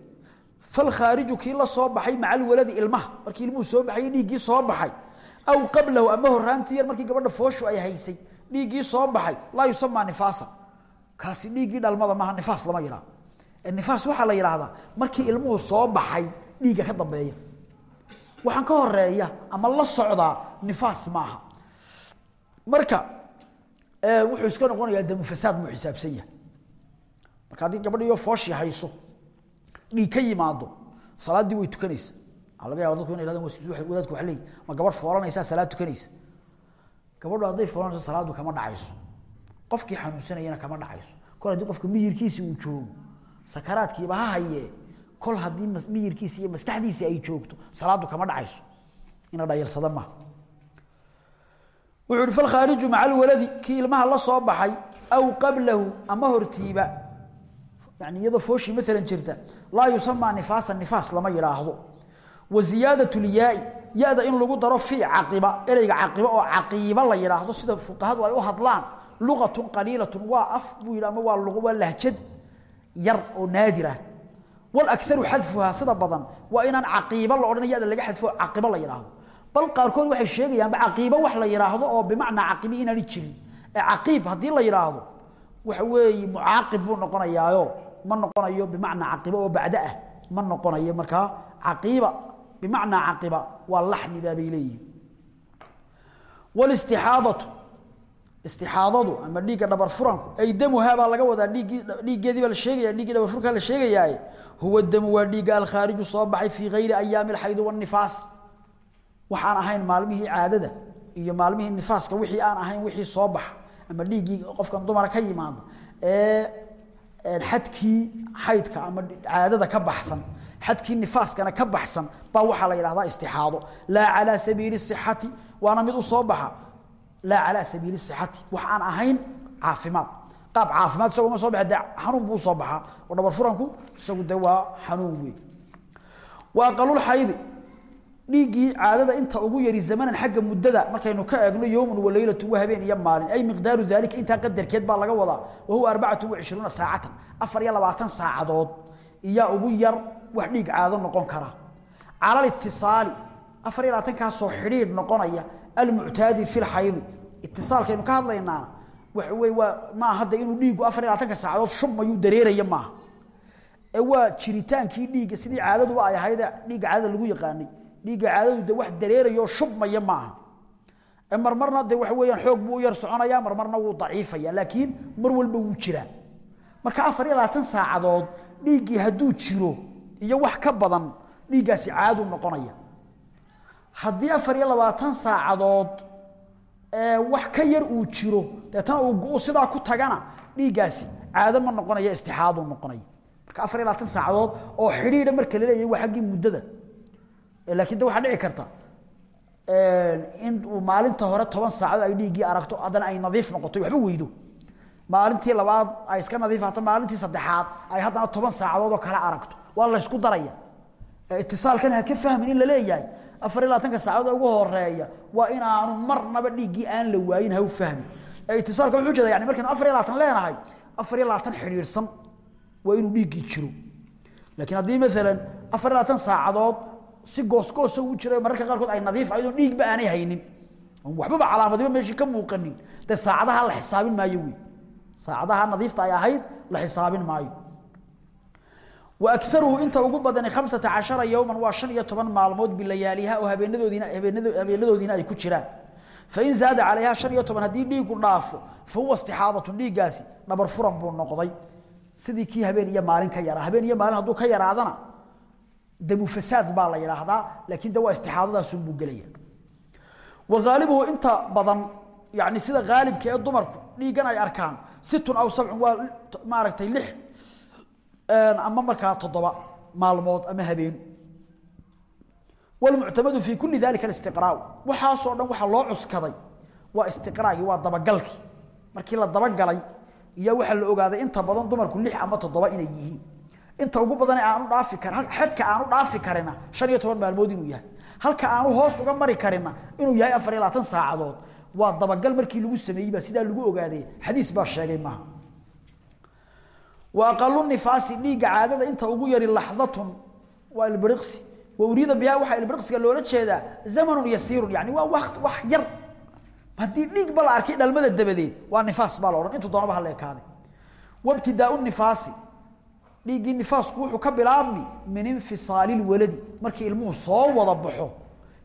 A: Falkhaariju kii la soo baxay maca alwaladi ilmaha markii ilmuhu soo baxay dhiiggii soo baxay. Aw qablahu ama horaantii yar markii gabadha fooshu ay haysay dhiiggii soo baxay laa yusamaa nifaasa. Kaasi dhiiggii dhalmada maaha nifaas lama yidhaho nifaas waxa la yiraahdaa markii ilmuhu soo baxay dhiiga ka dambeeya. Waxaan ka horreeya ama la socdaa nifaas maaha marka wuxuu iska noqonayaa damu fasaad buu xisaabsan yahay. Marka haddii gabadhiyo fooshi hayso dhiig ka yimaado salaaddii way tukanaysa waxaa laga yaba dadku yhahdaan wadaadku waxa leeyi ma gabadh foolanaysaa salaad tukanaysa. Gabadhu hadday foolanayso salaaddu kama dhacayso. Qofkii xanuunsanayana kama dhacayso. Kol haddii qofka miyirkiisi uu joogo sakaraadkiiba ha hayee kol haddii miyirkiisi iyo maskaxdiisi ay joogto salaaddu kama dhacayso. Ina dhayarsada maaha wuxuu ihi falkhaariju maca alwaladi kii ilmaha la soo baxay aw qablahu ama hortiiba. Yani iyadoo fooshii maalan jirta laa yusamaa nifaasa nifaas lama yidhaahdo. Wa ziyaadat lyaai ya-da in lagu daro fii caqiba ereyga caqiba oo caqiiba la yidhaahdo sida fuqahadu ay u hadlaan luqatun qaliilatun waa af buu yidhi ama waa luqo waa lahjad yar oo naadir ah. Walakaru xadfuhaa sida badan waa inaan caqiiba la odhan ya-da laga xadfo caqiba la yidhaahdo bal qaarkood waxay sheegayaanba caqiibo wax la yidhaahdo oo bimacnaa caqibi inaani jirin. Ee caqiib haddii la yidhaahdo waxa weeye mucaaqib buu noqonayaayo. Ma noqonayo bimacnaa caqiba oo bacdo ah. Ma noqonayo markaa caqiiba bimacnaa caqiba waa laxni baabay leeyihiin wlistixaadatu istixaadadu ama dhiigga dhabar furanku ay damuhaa baa laga wadaa dhiiggii dhiiggeedii baa la sheegaya dhiiggii dhabar furkaa la sheegayaaye. Huwa damu waa dhiigga alkhaariju soo baxay fii gayri ayaami alxayd wanifaas waxaan ahayn maalmihii caadada iyo maalmihii nifaaska wixii aan ahayn wixii soo baxa ama dhiiggii qofkan dumara ka yimaada ee xadkii xaydka ama caadada ka baxsan xadkii nifaaskana ka baxsan baa waxaa la yidhahdaa istixaado. Laa calaa sabiili sixati waana mid u soo baxa laa calaa sabiili sixati wax aan ahayn caafimaad qaab caafimaad isagoo ma soo baxa dee xanuun buu soo baxaa oo dhabar furanku isagu dee waa xanuun weey wa aqalulxaydi dhiiggii caadada inta ugu yari zamanan xagga muddada markaynu ka eegno yowmun wa leylatu wa habeen iyo maalin ay miqdaaru daalika intaa qadarkeed baa laga wadaa wa huwa arbacatu wa cishruuna saacatan afar iyo labaatan saacadood iyaa ugu yar wax dhiig caado noqon kara cala litisaali afar iyo labaatankaasoo xidhiidh noqonaya almuctaadi fi lxaydi itisaalkaynu ka hadlaynaana waxa wey waa hadda inuu dhiiggu afar saacadood shubmayuu dareeraya maaha. Ee waa jiritaankii dhiigga sidii caadaduba ay ahayd dhiigga caadada lagu yaqaanay. Dhiigga caadadu wax dareerayo shubmaya maaha. Ee marmarna de waxa weeyaan xoog buu yar soconaya marmarna wuu daciifaya laakiin mar walba wuu jiraa. Marka afar iyo labaatan saacadood dhiiggii hadduu jiro iyo wax ka badan dhiiggaasi caadu noqonaya haddii afar iyo labaatan saacadood wax ka yar uu jiro deetana uu sidaa ku tagana dhiiggaasi caado ma noqonaya istixaadu noqonaya marka afar iyo labaatan saacadood oo xidhiidha marka la leeyahay waa muddada laakiin de waxaa dhici karta in uu maalinta hore toban saacadood ay dhiiggii aragto haddana ay nadiif noqoto waxba weydo. Maalintii labaad ay iska nadiifaato maalintii saddexaad ay haddana toban saacadood oo kale aragto. Waa la ysku daraya. Itisaalkan ha ka fahmin in la leeyahay afar iyo labaatanka saacadood ugu horreeya waa in aanu marnaba dhiiggii aan la waayin ha u fahmin. Itisaalka wuxuu jeeda yani markaynu afar iyo labaatan leenahay afar iyo labaatan xidhiidhsan waa inuu dhiiggii jiro. Laakiin haddii maalan afar iyo labaatan saacadood si goosgoosa u jiro mararka qaarkood ay nadiif ayadoo dhiigba aanay haynin. Waxbaba calaamadiba meeshii ka muuqanin. Dee saacadaha la xisaabin maayo wey saacadaha nadiifta ay ahayd la xisaabin maayo waakaruhu inta ugu khamsata cashara yowman waa shan iyo toban maalmood bilayaaliha oo habeenadoodiina habeenadoodiina ay ku jiraan fain zaada calayha shan iyo toban haddii dhiigu dhaafo fa huwa istixaadatun dhiiggaasi dhabar furan buu noqday sidii kii habeen iyo maalin ka yaraa habeen iyo maalin hadduu ka yaraadana damu fasaad baa la yidhaahdaa laakiin de waa istixaadadaasunbuu gelaya wa haalibuhu inta badan yani sida haalibka ee dumarku dhiiggan ay arkaan situn aw sabcun ama markaa toddoba maalmood ama habeen. Wlmuctamadu fi kuli dalika istiqraa waxaasoo dhan waxaa loo cuskaday waa istiqraagii waa dabagalkii. Markii la dabagalay iyo waxaa la ogaaday inta badan dumarku lix ama toddoba inay yihiin. Inta ugu badan aanu dhaafi karin xadka aanu dhaafi karina shan iyo toban maalmood inuu yahay. Halka aanu hoos uga mari karina inuu yahay afar iyo labaatan saacadood. Waa dabagal markii lagu sameeyey baa sidaa lagu ogaaday. Xadiis baa sheegay maaha wa aqalu nifaasi dhiigga caadada inta ugu yari laxdatun waa ilbiriqsi. Wa uriida biha waxaa ilbiriqsiga loola jeedaa zamanun yasiirun yani waa waqt wax yar. Haddii dhiig ba la arkay dhalmada dabadeed waa nifaas baa la odhan intuu doonaba hala ekaaday. Wabtidaau nifaasi dhiiggii nifaasku wuxuu ka bilaabmi min infisaali lwaladi markii ilmuhu soo wada baxo.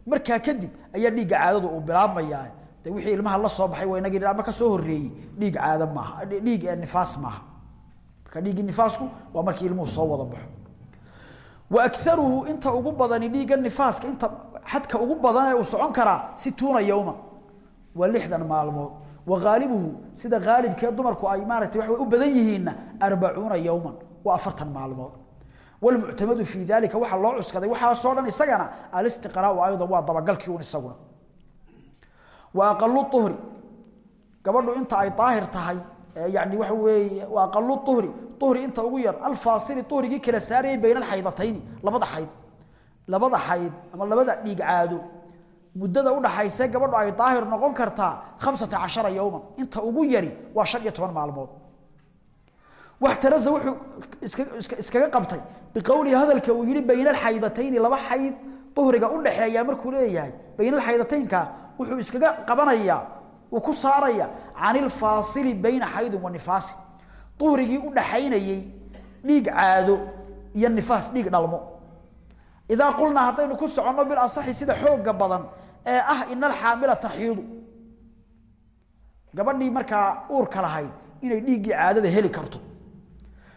A: Markaa kadib ayaa dhiigga caadadu uu bilaabmayaa. De wixii ilmaha la soo baxay waa inagii ama ka soo horreeyey dhiig caado maaha dhiig nifaas maaha marka dhiiggii nifaasku waa markii ilmuhu soo wada baxo. Wa akaruhu inta ugu badani dhiigga nifaaska inta xadka ugu badan ee uu socon karaa situuna yowma waa lixdan maalmood. Wa haalibuhu sida haalibkee dumarku ay maaragtay waxa u badan yihiinna arbacuuna yowman waa afartan maalmood. Wlmuctamadu fii dalika waxaa loo cuskaday waxaasoo dhan isagana alistiqraau aydan waa dabagalkii un isaguna. Wa aqalu uhri gabadhu inta ay daahir tahay yani waxa weeye wa aqalu uhri uhri inta ugu yar alfaasili uhrigii kala saarayay bayna alxaydatayni labada xayd. Labada xayd ama labada dhiig caado. Muddada udhaxayse gabadhu ay daahir noqon kartaa khamsata cashara yowman. Inta ugu yari waa shan iyo toban maalmood. Waxtarasa wuxuu iskaga qabtay. Biqowlihi hadalka uu yihi bayna alxaydatayni laba xayd uhriga udhaxeeya markuu uu ku saaraya can ilfaasili bayna xaydin wa nifaasi. Uhrigii udhaxaynayey dhiig caado iyo nifaas dhiig dhalmo. Idaa qulnaa haddaynu ku soconno bilasaxi sida xooga badan ee ah ina alxaamila taxiidu. Gabadhii markaa uurka lahayd inay dhiiggii caadada heli karto.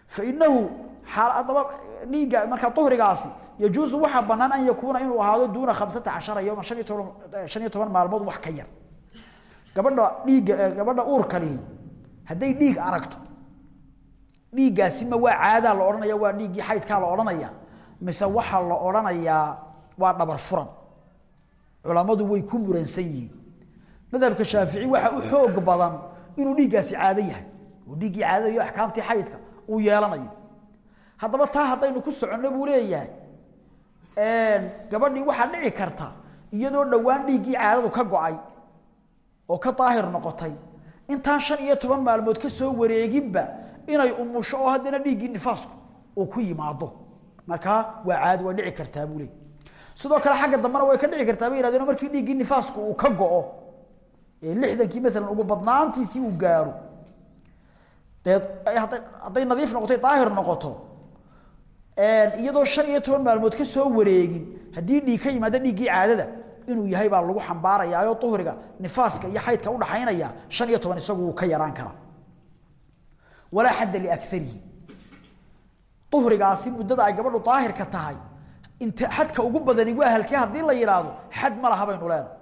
A: Fainahu adaba dhiigga markaa uhrigaasi yajuusu waxaa banaan an yakuuna inuu ahaado duuna khamsata cashara yowma han iyo toban shan iyo toban yar gabadha dhiigga gabadha uurkalihi hadday dhiig aragto dhiiggaasi ma waa caadaa la odhanaya waa dhiiggii xaydkaa la odhanaya mise waxaa la odhanayaa waa dhabar furan. Culammadu way ku muransan yihiin. Madhabka shaafici waxa u xoog badan inuu dhiiggaasi caado yahay. Oo dhiiggii caadada iyo axkaamtii xaydka uu yeelanayo. Haddaba taa haddaynu ku soconno buu leeyahay gabadhii waxaa dhici karta iyadoo dhowaan dhiiggii caadadu ka go'ay oo ka daahir noqotay. Intaan shan iyo toban maalmood ka soo wareeginba inay umusho oo haddana dhiiggii nifaasku uu ku yimaado. Markaa waa caadi way dhici kartaa buu leey sidoo kale xagga dambena way ka dhici kartaa bay yihahdeen markii dhiiggii nifaasku uu ka go-o ee lixdankii maalan ugu badnaantiisii uu gaaro. Hadday nadiif noqoto daahir noqoto iyadoo shan iyo toban maalmood ka soo wareegin haddii dhiig ka yimaado dhiiggii caadada inuu yahay baa lagu xambaarayaayo duhriga nifaaska iyo xaydka shan iyo toban isagu wuu ka yaraan karaa. Walaa xadda liakarihi duhrigaasi muddada ay gabadhu daahirka tahay inta xadka ugu badani waa halkee haddii la yidhaahdo xad ma laha baynu leenahay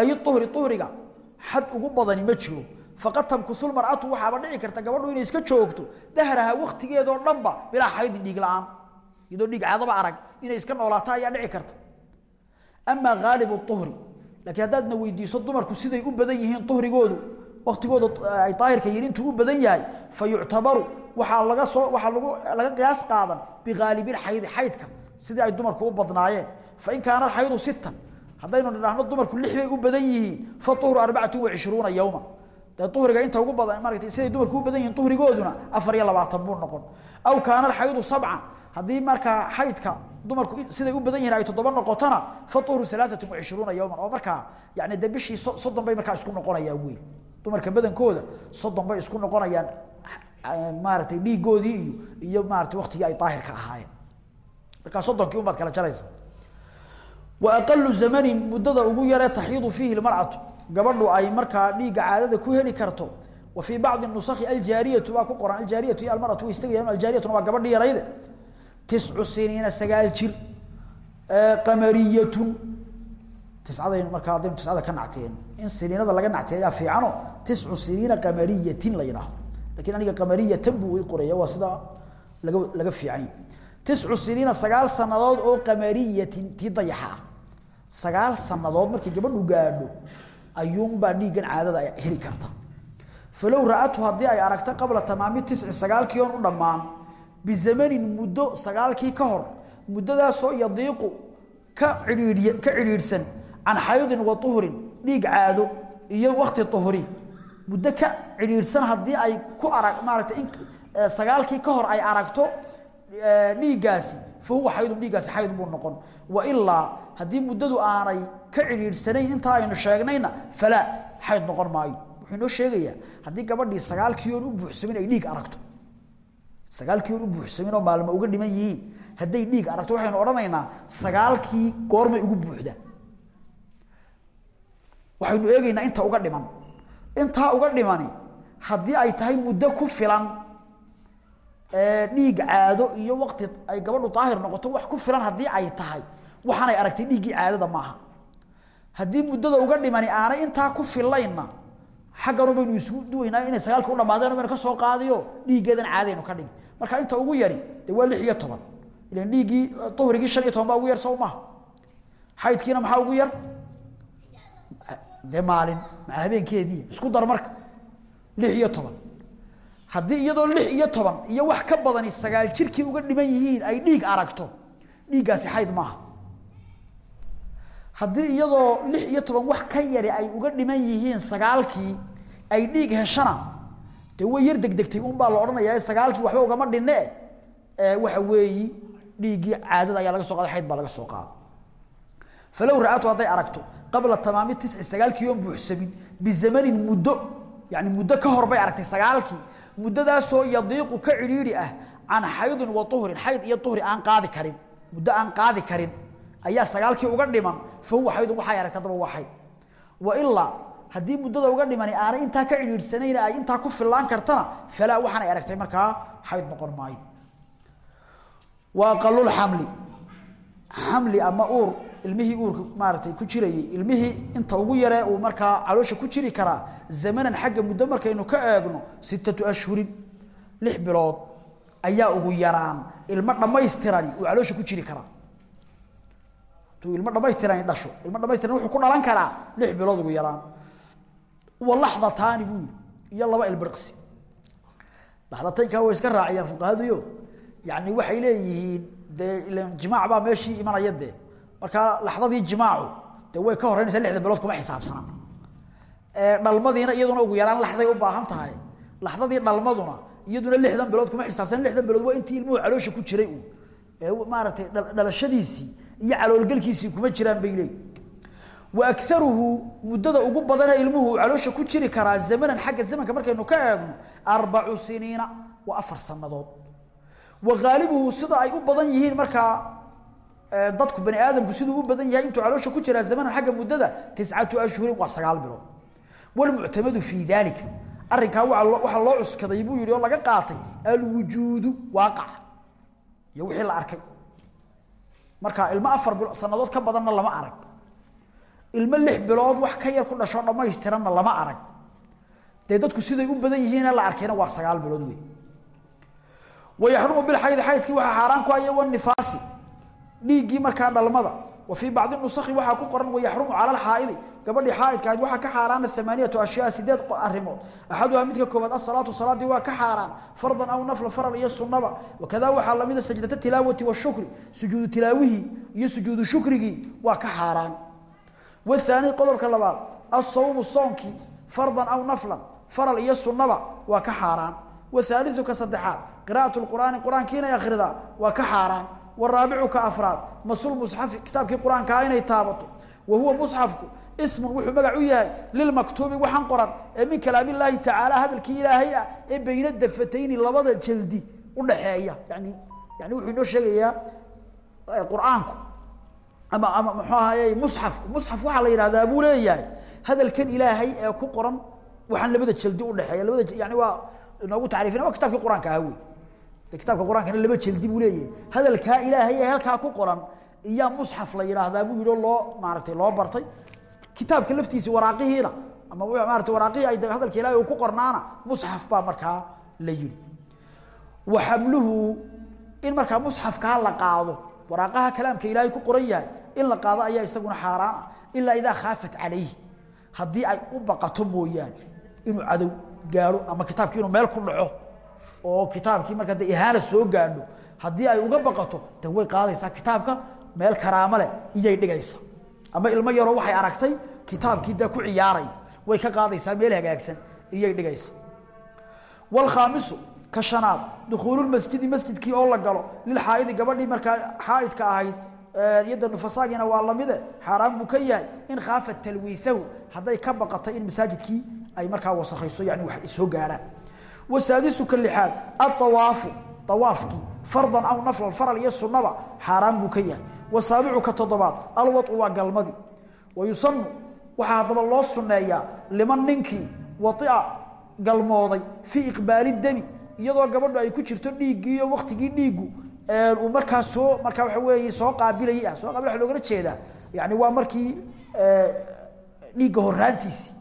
A: ay uhri uhriga xad ugu badani ma jiro. Faqad tamkusul mar'atu waxaaba dhici karta gabadhu inay iska joogto dahraha waqtigeedoo dhanba bilaa xaydin dhiig la'aan. Iyadoo dhiig caadaba arag inay iska noolaato ayaa dhici karta amaa haalibu uhri laakiin haddaadna weydiiso dumarku siday u badan yihiin uhrigoodu waqtigooda ay daahirka yihiin intuu u badan yahay fa yuctabaru laga soo lagu laga qiyaas qaadan bihaalibil xaydi xaydka sidii ay dumarku u badnaayeen fain kaana xaydu sittan haddaynu nidhaahno dumarku lix bay u badan yihiin fa uhru arbacatu wa cishruuna yowma inta ugu badan maaragtay siday dumarku u badan yihiin uhrigooduna afar buu noqon aw kaana xaydu sabcan haddii markaa xaydka dumarku siday u badan yihiin ay toddoba noqotona fa uhru alaaatun wa cishruuna yowman oo markaa yani dee bishii soddon bay markaa isku noqonayaan wey dumarka badankooda soddon bay isku noqonayaan maaratay dhiigoodii iyo iyo maarata waktigii ay daahirka ahaayeen. Markaa soddonkii unbaad kala jaraysa. Wa zamanin muddada ugu yaree taxiidu fiihi lmar'atu. Gabadhu ay markaa dhiigga caadada ku heli karto. Wa fii bacdi nusakhi aljaariyatu baa ku qoran aljaariyatu iyo almaratu way istagayaan aljaariyatuna waa gabadhii yarayde tiscu siniina sagaal jir qamariyatun tiscadaynu markaa haddaynu tiscada ka nacteen in siniinada laga nacteeyaa fiicano tiscu siniina qamariyatin la yidhaaho laakiin aniga qamariyatan buu i qoraya waa sida laga laga fiican tiscu siniina sagaal sanadood oo qamariyatin tii dayaxa ah sagaal sanadood markii gabadhu gaadho ayuunbaa dhiiggan caadada heli karta falow ra'athu haddii ay aragto qabla tamaami bizamanin muddo sagaalkii ka hor muddadaasoo yadiiqu ka cidhiidhiy ka cidhiidhsan can xaydin wa uhrin iyo wakti uhri muddo ka cidhiidhsan haddii ay ku arag maaragtay in sagaalkii ka hor ay aragto dhiiggaasi fa huwa xaydun dhiiggaasi xayd buu noqon. Wa ilaa haddii muddadu aanay ka cidhiidhsanayn intaa aynu sheegnayna falaa xayd noqon maayo. Wuxuu inoo sheegayaa haddii gabadhii sagaalkii oon buuxsamin ay dhiig aragto sagaalkii u buuxsamin oo maalmo uga dhiman yihiin. Hadday dhiig aragto waxaynu odhanaynaa sagaalkii goormay ugu buuxda. Waxaynu eegaynaa inta uga dhiman. Intaa uga dhimani haddii ay tahay muddo ku filan dhiig caado iyo wakti ay gabadhu daahir noqoto wax ku filan haddii ay tahay waxaanay aragtay dhiiggii caadada maaha. Haddii muddada uga dhimani aanay intaa ku filaynna xagganu baynu isugu duwaynaa inay sagaalka u dhamaadeen baynu ka soo qaadiyo dhiiggeedan caadaynu ka dhigi marka inta ugu yari dee waa lix iyo toban. Ilan dhiiggii duhrigii shan iyo toban baa ugu yar sow xaydkiina maxaa ugu yar? Dee maalin maa habeenkeedii? Isku dar marka. Lix iyo toban. Haddii iyadoo lix iyo toban iyo wax ka badani sagaal jirkii uga dhiman yihiin ay dhiig aragto dhiiggaasi xayd maaha haddii iyadoo lix iyo toban wax ka yari ay uga dhiman yihiin sagaalkii ay dhiig heshana dee way yar degdegtay un baa la odhanayaa sagaalkii waxba ugama dhinne? Waxa weeyi dhiiggii caadada ayaa laga soo qaada xayd baa laga soo qaada falow ra'atu hadday aragto qabla tamaami tisci sagaalkii oon buuxsamin bizamanin muddo yani muddo ka hor bay aragtay sagaalkii muddadaasoo yadiiqu ka cidhiidhi ah can xaydin wa uhrin xayd iyo uhri aan qaadi karin muddo aan qaadi karin ayaa sagaalkii uga dhiman fa huwa xaydun waxay aragtay haddaba waa xayd wa ilaa haddii muddada uga dhimani aanay intaa ka cidhiidhsanayn ay intaa ku fillaan kartana falaa waxaanay aragtay markaa xayd noqon maayo. Wa aqalulxamli xamli. Ama uur ilmihii uurka maaratay ku jirayey ilmihii inta ugu yaree uu markaa caloosha ku jiri karaa zamanan xagga muddo markaynu ka eegno sittatu ashhurin lix bilood ayaa ugu yaraan ilmo dhammaystirani uu caloosha ku jiri karaa hadduu ilmo dhammaystirani dhasho. Ilmo dhamaystiran wuxuu ku dhalan karaa lix bilood ugu yaraan. Wa laxdataani buu iyo laba ilbirqsi laxdataynkaa way iska raaciyaan fuqahaduyo yacni waxay leeyihiin dee jimaac baa meeshii imanaya dee. Markaa laxdadii jimaacu de way ka horeynaysaa lixda bilood kuma xisaabsana dhalmadiina iyaduna ugu yaraan laxday u baahan tahay. Laxdadii dhalmaduna iyaduna lixdan bilood kuma xisaabsana lixdan bilood waa intii ilmuhu caloosha ku jiray u ee maaragtay dhalashadiisii iyo caloolgelkiisii kuma jiraan bay leeyihiin wa akaruhu muddada ugu badana ilmuhu uu caloosha ku jiri karaa zamanan xagga zamanka markaynu ka eegno arbacu siniina waa afar sannadood. Wa haalibuhu sida ay u badan yihiin markaa dadku bani aadamku siduu u badan yahay intuu caloosha ku jiraa zamanan xagga muddada tiscatu ashhurin waa sagaal bilood. Walmuctamadu fii daalika arrinkaa waxaa loo cuskaday buu yidhi oo laga qaatay alwujuudu waaqaca iyo wixii la arkay marka ilmo afar bilo sanadood ka badanna lama arag. Ilmo lix bilood wax ka yar ku dhasho dhammaystiranna lama arag. Dee dadku siday u badan yihiin la arkayna waa sagaal bilood wey wayaxrumu bilxayd xaydkii waxaa xaaraan ku aya wanifaasi dhiiggii markaa dhalmada. Wa fii bacdi nusakhi waxaa ku qoran wayaxrumu cala alxaa'idi gabadhii xaaidkahayd waxaa ka xaaraana amaaniyatu ashyaa sideed arimood axaduhaa midka koowaad asalaatu salaadii waa ka xaaraan fardan aw nafla faral iyo sunaba wakadaa waxaa lamida ah sajdata tilaawati washukri sujuudu tilaawihii iyo sujuudu shukrigii waa ka xaaraan. Wathaani qodobka labaad asawmu soonkii fardan aw naflan faral iyo sunaba waa ka xaaraan. Wathaaliu ka saddexaad qira'at lqur'aani qur'aankii inay akhridaa waa ka xaaraan. Waraabicu ka afraad masul musxafi kitaabkii qur'aankaa ah inay taabato. Wa huwa musxafku ismun wuxuu magac u yahay lilmaktuubi waxaan qoran ee min kalaam illaahi tacaala hadalkii ilaahay ah ee bayna dafatayni labada jaldi udhaxeeya yani yani wuxuu inoo sheegayaa eh, qur'aanku ama ama muxuu ahaye musxafku. Musxaf waxaa la yidhahdaa buu leeyahay hadalkan ilaahay ee ku qoran waxaan labada jaldi udhexeeya labada yani waa inoogu tacriifina waa kitabkii qur'aanka aha wey kitaabka qur'aankana laba jeldi buu leeyahay. Hadalkaa ilaahay ee halkaa ku qoran iyaa musxaf la yidhaahdaa buu yidhi oo loo maaragtay loo bartay kitaabka laftiisa waraaqihiina ama maartay waraaqii ay hadalka ilaahay ku qornaana mushaf baa markaa la yiri wa hamluhu in markaa mushafka la qaado waraaqaha kalaamka ilaahay ku qoran yahay in la qaado ayaa isaguna xaaraan illa idaa khaafat alayhi haddii ay u baqato mooyaan inuu cadow gaaro ama kitaabkii inuu meel ku dhaco oo kitaabkii marka de ihaana soo gaadho haddii ay uga baqato de way qaadaysaa kitaabka meel karaamo leh iyay dhigaysa ama ilmo yaroo waxay aragtay kitaabkii dee ku ciyaaray. Way ka qaadaysaa meel hagaagsan iyay dhigaysa. Walkhaamisu ka shanaad dukhuululmasjidi masjidkii oo la galo lilxaa'idi gabadhii markaa xaa'idka ahayd yadda nufasaagina waa lamide xaaraan buu ka yahay in khaafa talwiithahu hadday ka baqato in masaajidkii ay markaa wasakhayso yani wax soo gaaraan wasaadisu ka lixaad at-tawaaf tawaafki fardan aw naflan faral iyo sunnaba xaaraan buu ka yahay. Wasaabicu ka toddobaad alwadu waa galmadi. Wayusannu waxaa haddaba loo sunneeyaa liman ninkii waia galmooday fii iqbaali dami iyadoo gabadhu ay ku jirto dhiiggii iyo waktigii dhiiggu uu markaa soo markaa waxa weeye soo qaabilayay ah soo qaabil waxa loogala jeedaa. Yani waa markii dhiigga horaantiisii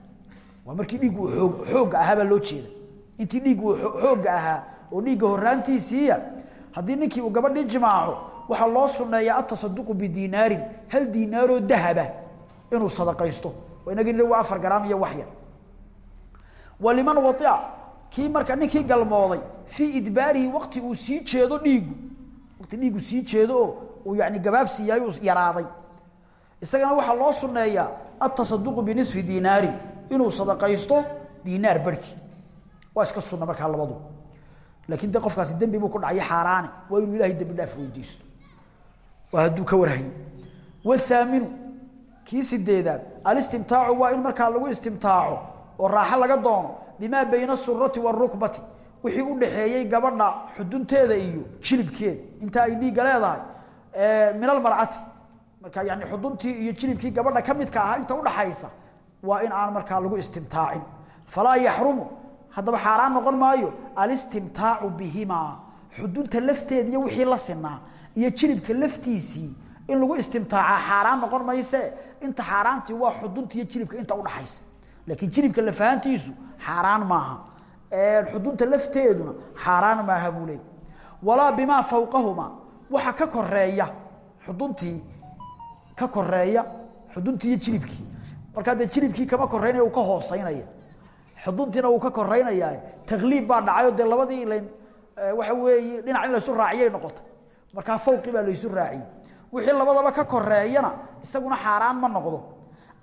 A: waa markii dhiiggu uu xoog xoogga ahaa baa loo jeeda intii dhiiggu xoogga ahaa oo dhiigga horaantiisiiya haddii ninkii uu gabadhii jimaaco waxaa loo sunneeyaa atasaduqu bidinaarin hal diinaaroo dahaba inuu sadaqaysto. Nidhi waa afar garaam iyo wax yar. Waliman waia kii marka ninkii galmooday fii idbaarihi waqti uu sii jeedo dhiiggu. Waqti dhiiggu sii jeedo oo uu yani gabaabsi yahay uu yaraaday. Isagana waxaa loo sunneeyaa atasaduqu binisfi dinaarin inuu sadaqaysto diinaar barhkii waa iska sunna markaa labadu laakiin de qofkaasi dembi buu ku dhacay xaaraane. Waa inuu ilahay dembi dhaaf weydiisto. Waa hadduu ka warhayo wathaaminu kii sideedaad alistimtaacu waa in markaa lagu istimtaaco oo raaxo laga doono bimaa bayna asurati waarukbati wixii u dhaxeeyey gabadha xudunteeda iyo jilibkeeda. Inta ay dhiigga leedahay min almarcati marka yani xuduntii iyo jilibkii gabadha ka midka ahaa inta udhaxaysa waa in aan markaa lagu istimtaacin. Falaa yaxrumu haddaba xaaraan noqon maayo alistimtaacu bihimaa xudunta lafteeda iyo wixii la sinaa iyo jilibka laftiisii in lagu istimtaaca xaaraan noqon mayse inta xaaraantii waa xudunta iyo jilibka inta udhaxaysa laakiin jilibka lafahantiisu xaaraan maaha. Xudunta lafteeduna xaaraan maaha buu leey walaa bimaa fawqahuma waxa ka koreeya xuduntii ka koreeya xuduntii iyo jilibkii markaa dee jilibkii kama koreynaya uu ka hooseynaya xuduntiina uu ka koreynaya takliib baa dhacayo dee labadii ilan waxa weeye dhinac in laysu raaciyay noqotay. Markaa fawqi baa laysu raaciyey wixii labadaba ka koreeyana isaguna xaaraan ma noqdo.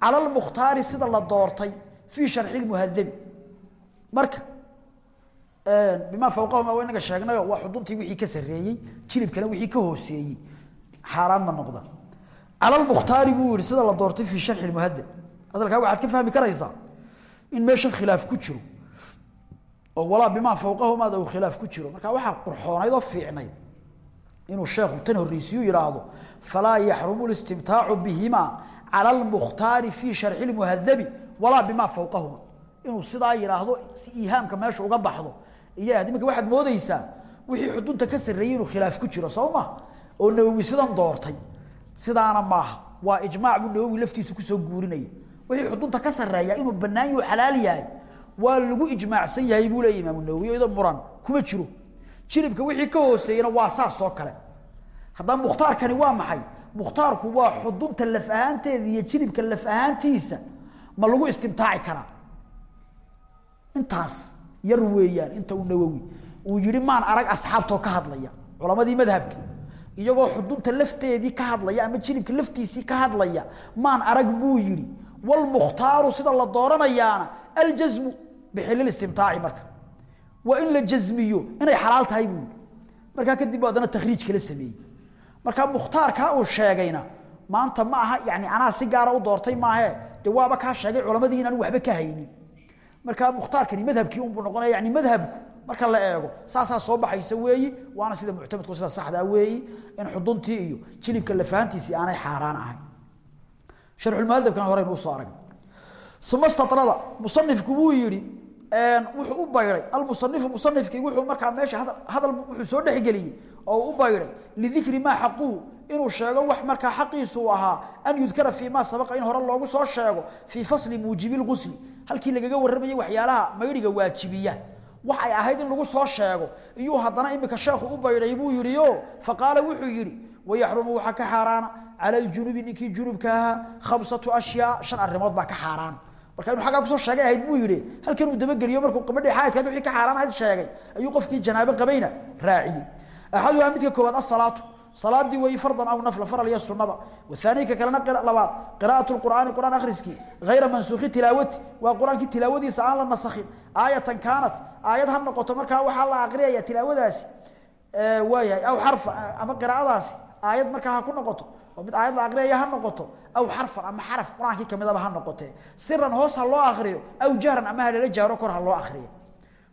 A: Cala lmukhtaari sida la doortay fii sharxi lmuhadabi marka bimaa fawqahuma waa inaga sheegnayo waa xuduntii wixii ka sarreeyey jilibkana wixii ka hooseeyey xaaraan ma noqda. Cala lmukhtaari buu yihi sida la doortay fii sharxi lmuhadab hadalkaa waxaad ka fahmi karaysaa in meeshan khilaaf ku jiro. Oo walaa bimaa fawqahumaada uu khilaaf ku jiro. Marka waxaa qurxoonayd oo fiicnayd inuu sheekhu tan horreysiyu yidhaahdo falaa yaxrumu listimtaacu bihima cala almukhtaari fii sharxi lmuhadabi walaa bimaa fowqahuma inuu sidaa yidhaahdo si iihaamka meesha uga baxdo iyo iminka waxaad moodeysaa wixii xudunta ka sarreeyey inuu khilaaf ku jiro soo ma? Oo nawowi sidan doortay. Sidaana maaha. Waa ijmaac buu nawowi laftiisu ku soo guurinaya wixii xudunta ka sarreeya inuu bannaan yahu xalaal yahay waa lagu ijmaacsan yahay buu leeya imaamu nawowi iyadoo muran kuma jiro. Jilibka wixii ka hooseeyena waa saas oo kale. Haddaba mukhtaarkani waa maxay? Mukhtaarku waa xudunta laf ahaanteeda iyo jilibka laf ahaantiisa ma lagu istimtaaci karaa. Intaas yar weeyaan inta uu nawowi uu yihi maan arag asxaabtoo ka hadlaya culamadii madhabka iyagoo xudunta lafteedii ka hadlaya ama jilibka laftiisii ka hadlaya maan arag buu yihi walmukhtaaru sida la dooranayaana aljasmu bixilil istimtaaci marka waa in la jasmiyo inay xalaal tahay buu markaa kadib haddana takhriij kala sameeyey markaa mukhtaarkaa uu sheegayna maanta ma aha yani anaa si gaara u doortay maahe de waaba kaa sheegay culamadii inaan waxba ka haynin markaa mukhtaarkani madhabkii unbuu noqonaya yani madhabku marka la eego saasaa soo baxaysa weeyi waana sida muctamadku sida saxdaa weeyi in xuduntii iyo jilibka lafahantiisii aanay xaaraan ahayn sharxulmuhadabkana horeynu u soo aragnay uma statrada musanifku wuu yihi wuxuu u bayday almusanifu musanifkii wuxuu markaa meesha hadal wuxuu soo dhexgeliyey oo u bayday lidikri maa xaquhu inuu sheego wax markaa xaqiisu ahaa an yudkara fii maa sabaqa in hore loogu soo sheego fii fasli muujibi lgusli halkii lagaga warramayay waxyaalaha maydhiga waajibiya. Wax ay ahayd in lagu soo sheego iyuu haddana imika sheekhu u bayday buu yihi o faqaala wuxuu waxaa ka xaaraana cala ljunubi ninkii junubka ahaa khamsatu ashyaa shan arrimood baa ka xaaraan marka inuu aggaa ku soo sheegay ahayd buu yihi halkan uu dabageliyo markuu qabadhi xaadkaad wixii ka xaaraan ahayd sheegay ayuu qofkii janaabo qabayna raaciyey axaduhaa midka koowaad asalaatu salaadii weeye fardan aw nafla faral iyo sunaba wathani ka kalena labaad qiraa'atu lqur'aani qur'aan akhriskii hayra mansuukhi tilaawati waa qur'aankii tilaawadiisa aan la nasakhin aayatan kaanat aayad ha noqoto markaa waxaa la aqriyaya tilaawadaasi waayahay aw xarfa ama qiraa'adaasi aayad markaa ha ku noqoto oo mid aayad la aqriyaya ha noqoto aw xarfan ama xaraf qur'aankii kamidaba ha noqotee. Siran hoos ha loo akriyo aw jahran ama halala jaaro kor ha loo akriyo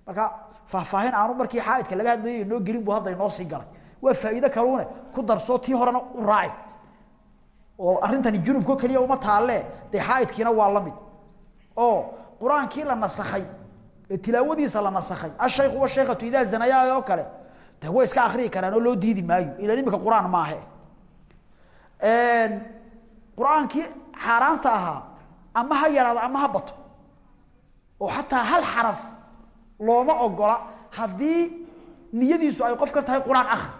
A: marka faahfaahin aanu markii xaaidka laga hadlayay noo gelin buu hadda inoo sii galay. Waa faa'iido kaluune ku darsoo tii horena u raaci. Oo arrintani junubko keliya uma taalle dee xaaidkiina waa la mid. Oo qur'aankii la nasakhay ee tilaawadiisa la nasakhay ashaykhu washaykatu idaa zanayaa oo kale de way iska akriyi karaan oo loo diidi maayo. Ila imika qur'aan maahe qur'aankii xaaraanta ahaa ama ha yaraado ama ha bato. Oo xataa hal xaraf looma ogola haddii niyadiisu ay qofkan tahay qur'aan akri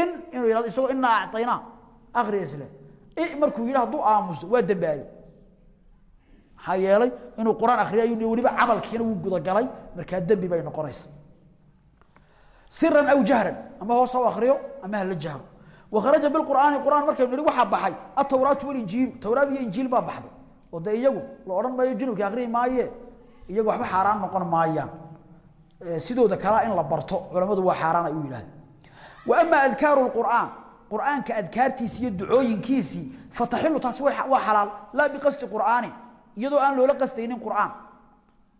A: in inuu yihahdo isagoo inaa acطaynaa akri isle. Markuu yidhi hadduu aamuso waa dembaabe maxaa yeelay inuu qur'aan akriya ayuu weliba camalkiina wuu gudagalay. Markaa dembi bay noqonaysa. Siran aw jahran ama hoos ha akriyo ama hala jahro wakharaja biqur'aani qur'aan markaynu nihi waxaa baxay atawraatu walinjiilu tawraad iyo injiil baa baxday oo dee iyagu la odhan maayo junubka akriyi maaye iyagu waxba xaaraan noqon maayaan sidooda kalea in la barto culamadu waa xaaraan ay u yidhahdeen wa ama adkaaru lqur'aan qur'aanka adkaartiisi iyo ducooyinkiisii fataxilu taasi waa xalaal laa biqasdi qur'aanin iyadoo aan loola qastaynin qur'aan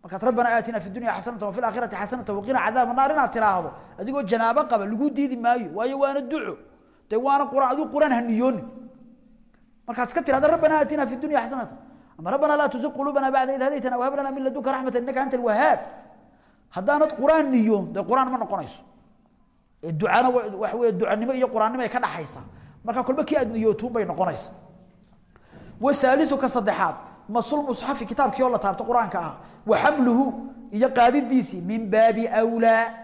A: markaad rabbana aatina fi dunya xasanata wafi laakhirati xasanata waqina cadaaba naar inaad tiraahdo adigoo janaabo qaba lagu diidi maayo waayo waana duco de waana aduu quraan ha niyoonin markaad iska tirahda rabbana aatina fi dunya xasanata ama rabbana laa tuzig quluubana bacda id hadaytana wahab lana min ladunka raxmata innaka anta alwahaab haddaanad quraan niyoon dee quraan ma noqonayso. Ee ducana waxa weye ducanimo iyo quraannimo ay ka dhaxaysaa. Marka kolba kii aad niyootuun bay noqonaysa wathaaliu ka saddexaad masul musxafi kitaabkii oo la taabto qur'aanka ah wa xamluhu iyo qaadidiisii min baabi awlaa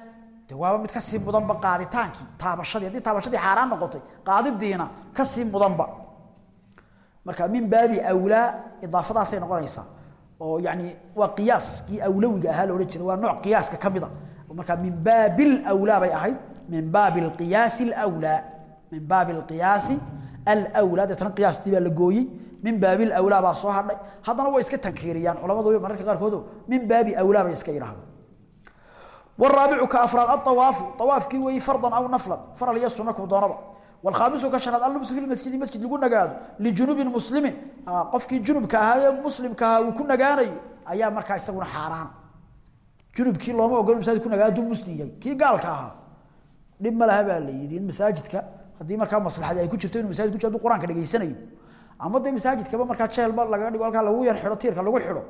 A: de waaba mid ka sii mudanba qaaditaankii taabashadii haddii taabashadii xaaraan noqotay qaadidiina ka sii mudanba. Marka min baabi awlaa idaafadaasay noqonaysaa. Oo yani waa qiyaaskii awlawiga ahaa loodhan jiray waa nooc qiyaaska ka mida. Marka min baabi lawlaa bay ahayd min baabi alqiyaasi alawlaa. Min baabi alqiyaasi alawlaa deetana qiyaastii baa la gooyey. Min baabi alawlaa baa soo hadhay. Haddana way iska tankiiriyaan culamadu mararka qaarkoodo min baabi awlaa bay iska yidhahdaan والرابع كأفراد الطواف طواف كي وي فرضا أو نفلا فرل يسنة كدونبا والخامس كشرط اللبس في المسجد مسجد لقول نقاد لجنوب مسلم آه قف كي جنوب كها مسلم كها وكنا قاني أيام مركا يسوون حاران جنوب كي الله ما وقال مسجد كنا قادو مسلم كي قال كها dhib ma laha baa la yidhi in masaajidka haddii markaa maslaxadii ay ku jirto inuu masaajid ku jiro hadduu qur-aanka dhegeysanayo ama dee masaajidkaba markaa jeelba laga dhigo halkaa lagu yar xidho tiirka lagu xidho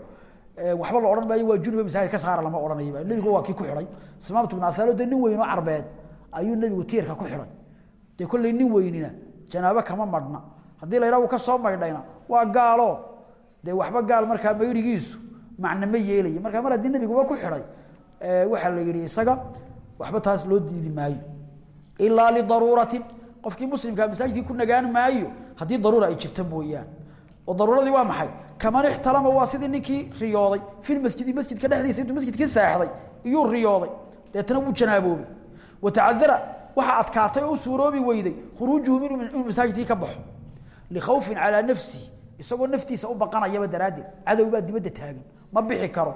A: waxba la odhan maayo waa junuba masaajid ka saara lama odhanayba nebigu waa kii ku xidhay imaamatu bn athalo dee nin weyn carbeed ayuu nebigu tiirka ku xidhay dee kolley nin weynina janaabo kama madhna. Haddii la yidhaha uu ka soo maydhayna waa gaalo. Dee waxba gaal markaa mayrigiisu macna ma yeelaya markaa mar haddii nebiguba ku xidhay waxaa la yidhi isaga waxba taas loo diidi maayo. Ilaa lidaruuratin qofkii muslimkaa masaajidkii ku nagaan maayo haddii daruura ay jirta mooyaan oo waa maxay? Kaman ixtalama waa sidii ninkii riyooday. Fi masjidi masjidka dhexdiisa intuu masjidkii seexday iyuu riyooday. Deetana wuu janaaboobay watacadara waxaa adkaatay oo suuroobi weyday khuruujuhu inuu masaajidkii ka baxo likhawfin calaa nafsihi. Isagoo naftiisa u baqanayaba daraaddeed cadow baa dibadda taagan ma bixi karo.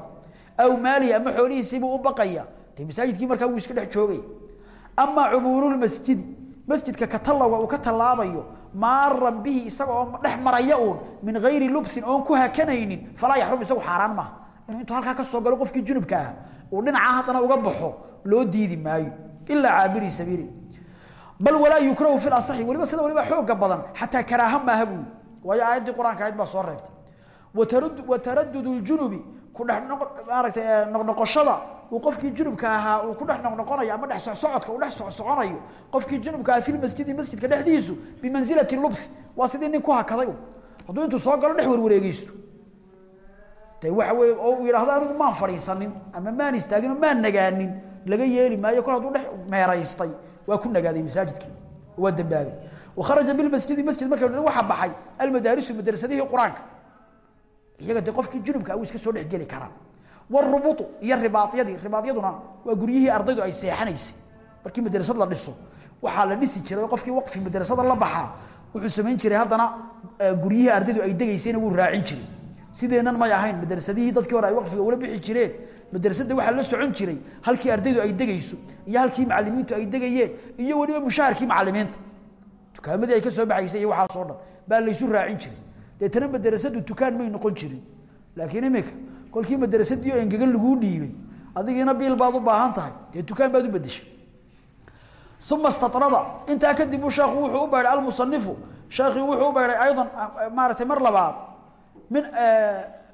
A: Aw maalihi ama xoolihiisiibuu u baqaya dee masaajidkii markaa wuu iska dhex joogaya amaa cumuurulmasjidi masjidka ka tallawga uu ka tallaabayo maaran bihi isaga oo dhex maraya uun min gayri lubsin oon ku hakanaynin falaa yaxrum isagu xaaraan maaha. Inuu intuu halkaa ka soo galo qofkii junubka ah uu dhinacaa haddana uga baxo loo diidi maayo ilaa caabiri sabiili. Bal walaa yukrahu fi lasaxi waliba sida waliba xooga badan xataa karaaha maaha buu waayo aayaddii qur'aanka ahayd baa soo reebtay. Wataradud ljunubi ku dhex maaragtay noqnoqoshada uu qofkii junubka ahaa uu ku dhex noqnoqonayo ama dhex socsocodka uu dhex socsoconayo qofkii junubka ah filmasjidi masjidka dhexdiisu bimansilati lubfi waa sidii nin ku hakaday hadduu intuu soo galo dhex warwareegeysto de waxa weye oo uu yidhahdo anigu maan fadhiisanin ama maan istaagin oo maan nagaanin laga yeeli maayo kol hadduu dhex meeraystay. Waa ku nagaaday masaajidka. Waa dambaabay. Wakharaja bilmasjidi masjid marka waxa baxay almadaarisu madrasadihii qur'aanka. Iyaga de qofkii junubka uu iska soo dhex geli karaa warubutu iyo ribaadyadii ribaadyaduna waa guryihii ardaydu ay seexanaysay markii madrasad la dhiso waxaa la dhisi jiray qofkii waqfi madrasada la baxaa wuxuu samayn jiray haddana guryihii ardaydu ay degaysayna wuu raacin jiray sideenan may ahayn madrasadihii dadkii hore ay waqfiga ula bixi jireen madrasada waxaa la socon jiray halkii ardaydu ay degayso iyo halkii macalimiintu ay degayeen iyo weliba mushaharkii macalimiinta dukaamadii ay ka soo baxaysay iyo waxaasoo dhan baa laysu raacin jiray deetana madrasadu dukaan may noqon jirin laakiin imika kolkii madrasadii oo engegan laguu dhiibay adigiina biil baad u baahan tahay dee dukaan baad u bedeshay uma statrada intaa kadib uu sheekhu wuxuu u beedhay almusanifu sheekhii wuxuu u beedhay aydan maaragtay mar labaad min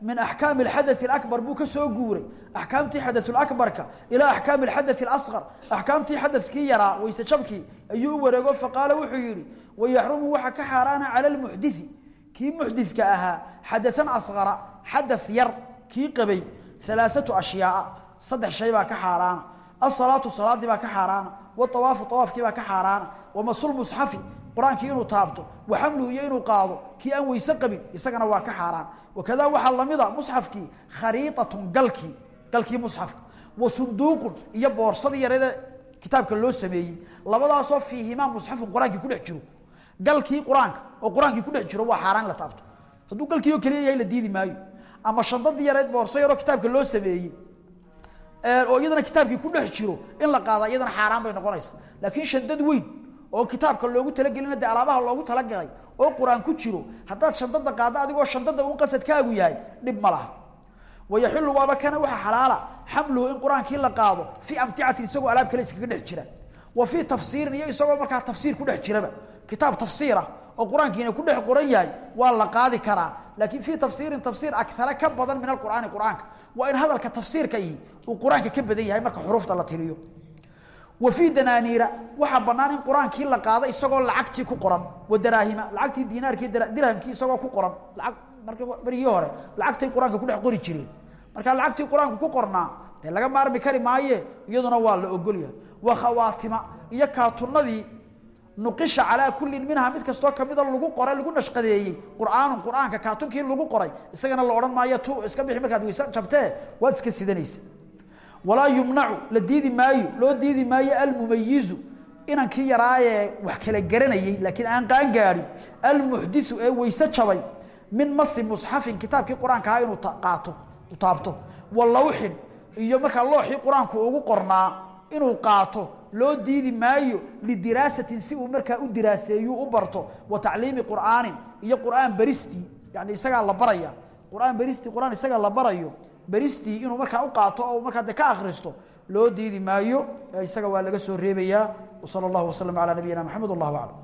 A: min axkaami alxadath alakbar buu ka soo guuray. Axkaamtii xadath alabarka ilaa axkaami alxadath alasqar axkaamtii xadathkii yaraa wayse jabkii ayuu u wareego faqaala wuxuu yidhi wayaxrumu waxa ka xaaraana cala almuxdithi. Kii muxdithka ahaa xadathan asqara xadath yar kii qabay alaaatu ashyaaa saddex shay baa ka xaaraana asalaatu salaadii baa ka xaaraana waawaafu awaafkii baa ka xaaraana wamasulmusxafi qur'aankii inuu taabto waxamluhu iyo inuu qaado kii aan weyse qabin isagana waa ka xaaraan. Wakadaa waxaa lamida musxafkii khariiatun galkii galkii musxafka wa sunduuqun iyo boorsadii yareede kitaabka loo sameeyey labadaasoo fiihimaa musxafun qur'aankii kudhex jiro. Galkii qur'aanka oo qur'aankii kudhex jiro waa xaaraan la taabto. Hadduu galkii oo keliya yahay la diidi maayo ama shandadii yareed boorso yaroo kitaabka loo sameeyey. Oo iyadana kitaabkii ku dhex jiro in la qaada iyadana xaaraan bay noqonaysa. Laakiin shandad weyn oo kitaabka loogu talagelina dee alaabaha loogu talagalay oo qur'aan ku jiro haddaad shandada qaaddo adigoo shandada un qasadkaagu yahay dhib ma laha. Wayaxilu waaba kana waxa xalaala xamluhu in qur'aankii la qaado fii amticatin isagoo alaab kale iskaga dhex jira. Wa fii tafsiirin iyo isagoo markaa tafsiir ku dhex jiraba. Kitaab tafsiirah oo qur'aankiina ku dhex qoran yahay waa la qaadi karaa. Laakiin fii tafsiirin tafsiir akara ka badan min alqur'aani qur'aanka. Waa in hadalka tafsiirka ihi uu qur'aanka ka badan yahay marka xuruufta la tiriyo. Wa fii danaaniira waxaa bannaan in qur'aankii la qaado isagoo lacagtii ku qoran. Wa daraahima lacagtii diinaarkii dirhamkii isagoo ku qoran. Lacag marka berigii hore lacagtay qur'aanka ku dhex qori jireen. Marka lacagtii qur'aanka ku qornaa dee laga maarmi kari maaye iyaduna waa la ogolyahay wa khawaatima iyo kaatunadii nuqisha calaa kullin minha mid kastoo kamida lagu qoray lagu nashqadeeyey qur'aanun qur'aanka kaatunkii lagu qoray. Isagana la odhan maayo tu iska bixi markaad weyse jabtee waad iska sidanaysa. Walaa yumnacu la diidi maayo loo diidi maayo almumayizu inankii yaraayee wax kala garanayey laakiin aan qaan gaadhin almuxdiu ee weyse jabay min masi musxafin kitaabkii qur'aanka ahaa inuu qaato u taabto wa lawxin iyo markaa looxii qur'aanku ugu qornaa inuu qaato loo diidi maayo lidiraasatin si uu markaa u diraaseeyuu u barto wa tacliimi qur'aanin iyo qur'aan baristii yani isagaa la baraya. Qur'aan baristii qur'aan isagaa la barayo baristii inuu markaa u qaato oo markaa de ka akhristo loo diidi maayo isaga waa laga soo reebayaa wsala allahu waslama calaa nabiyina maxamed wallah aclam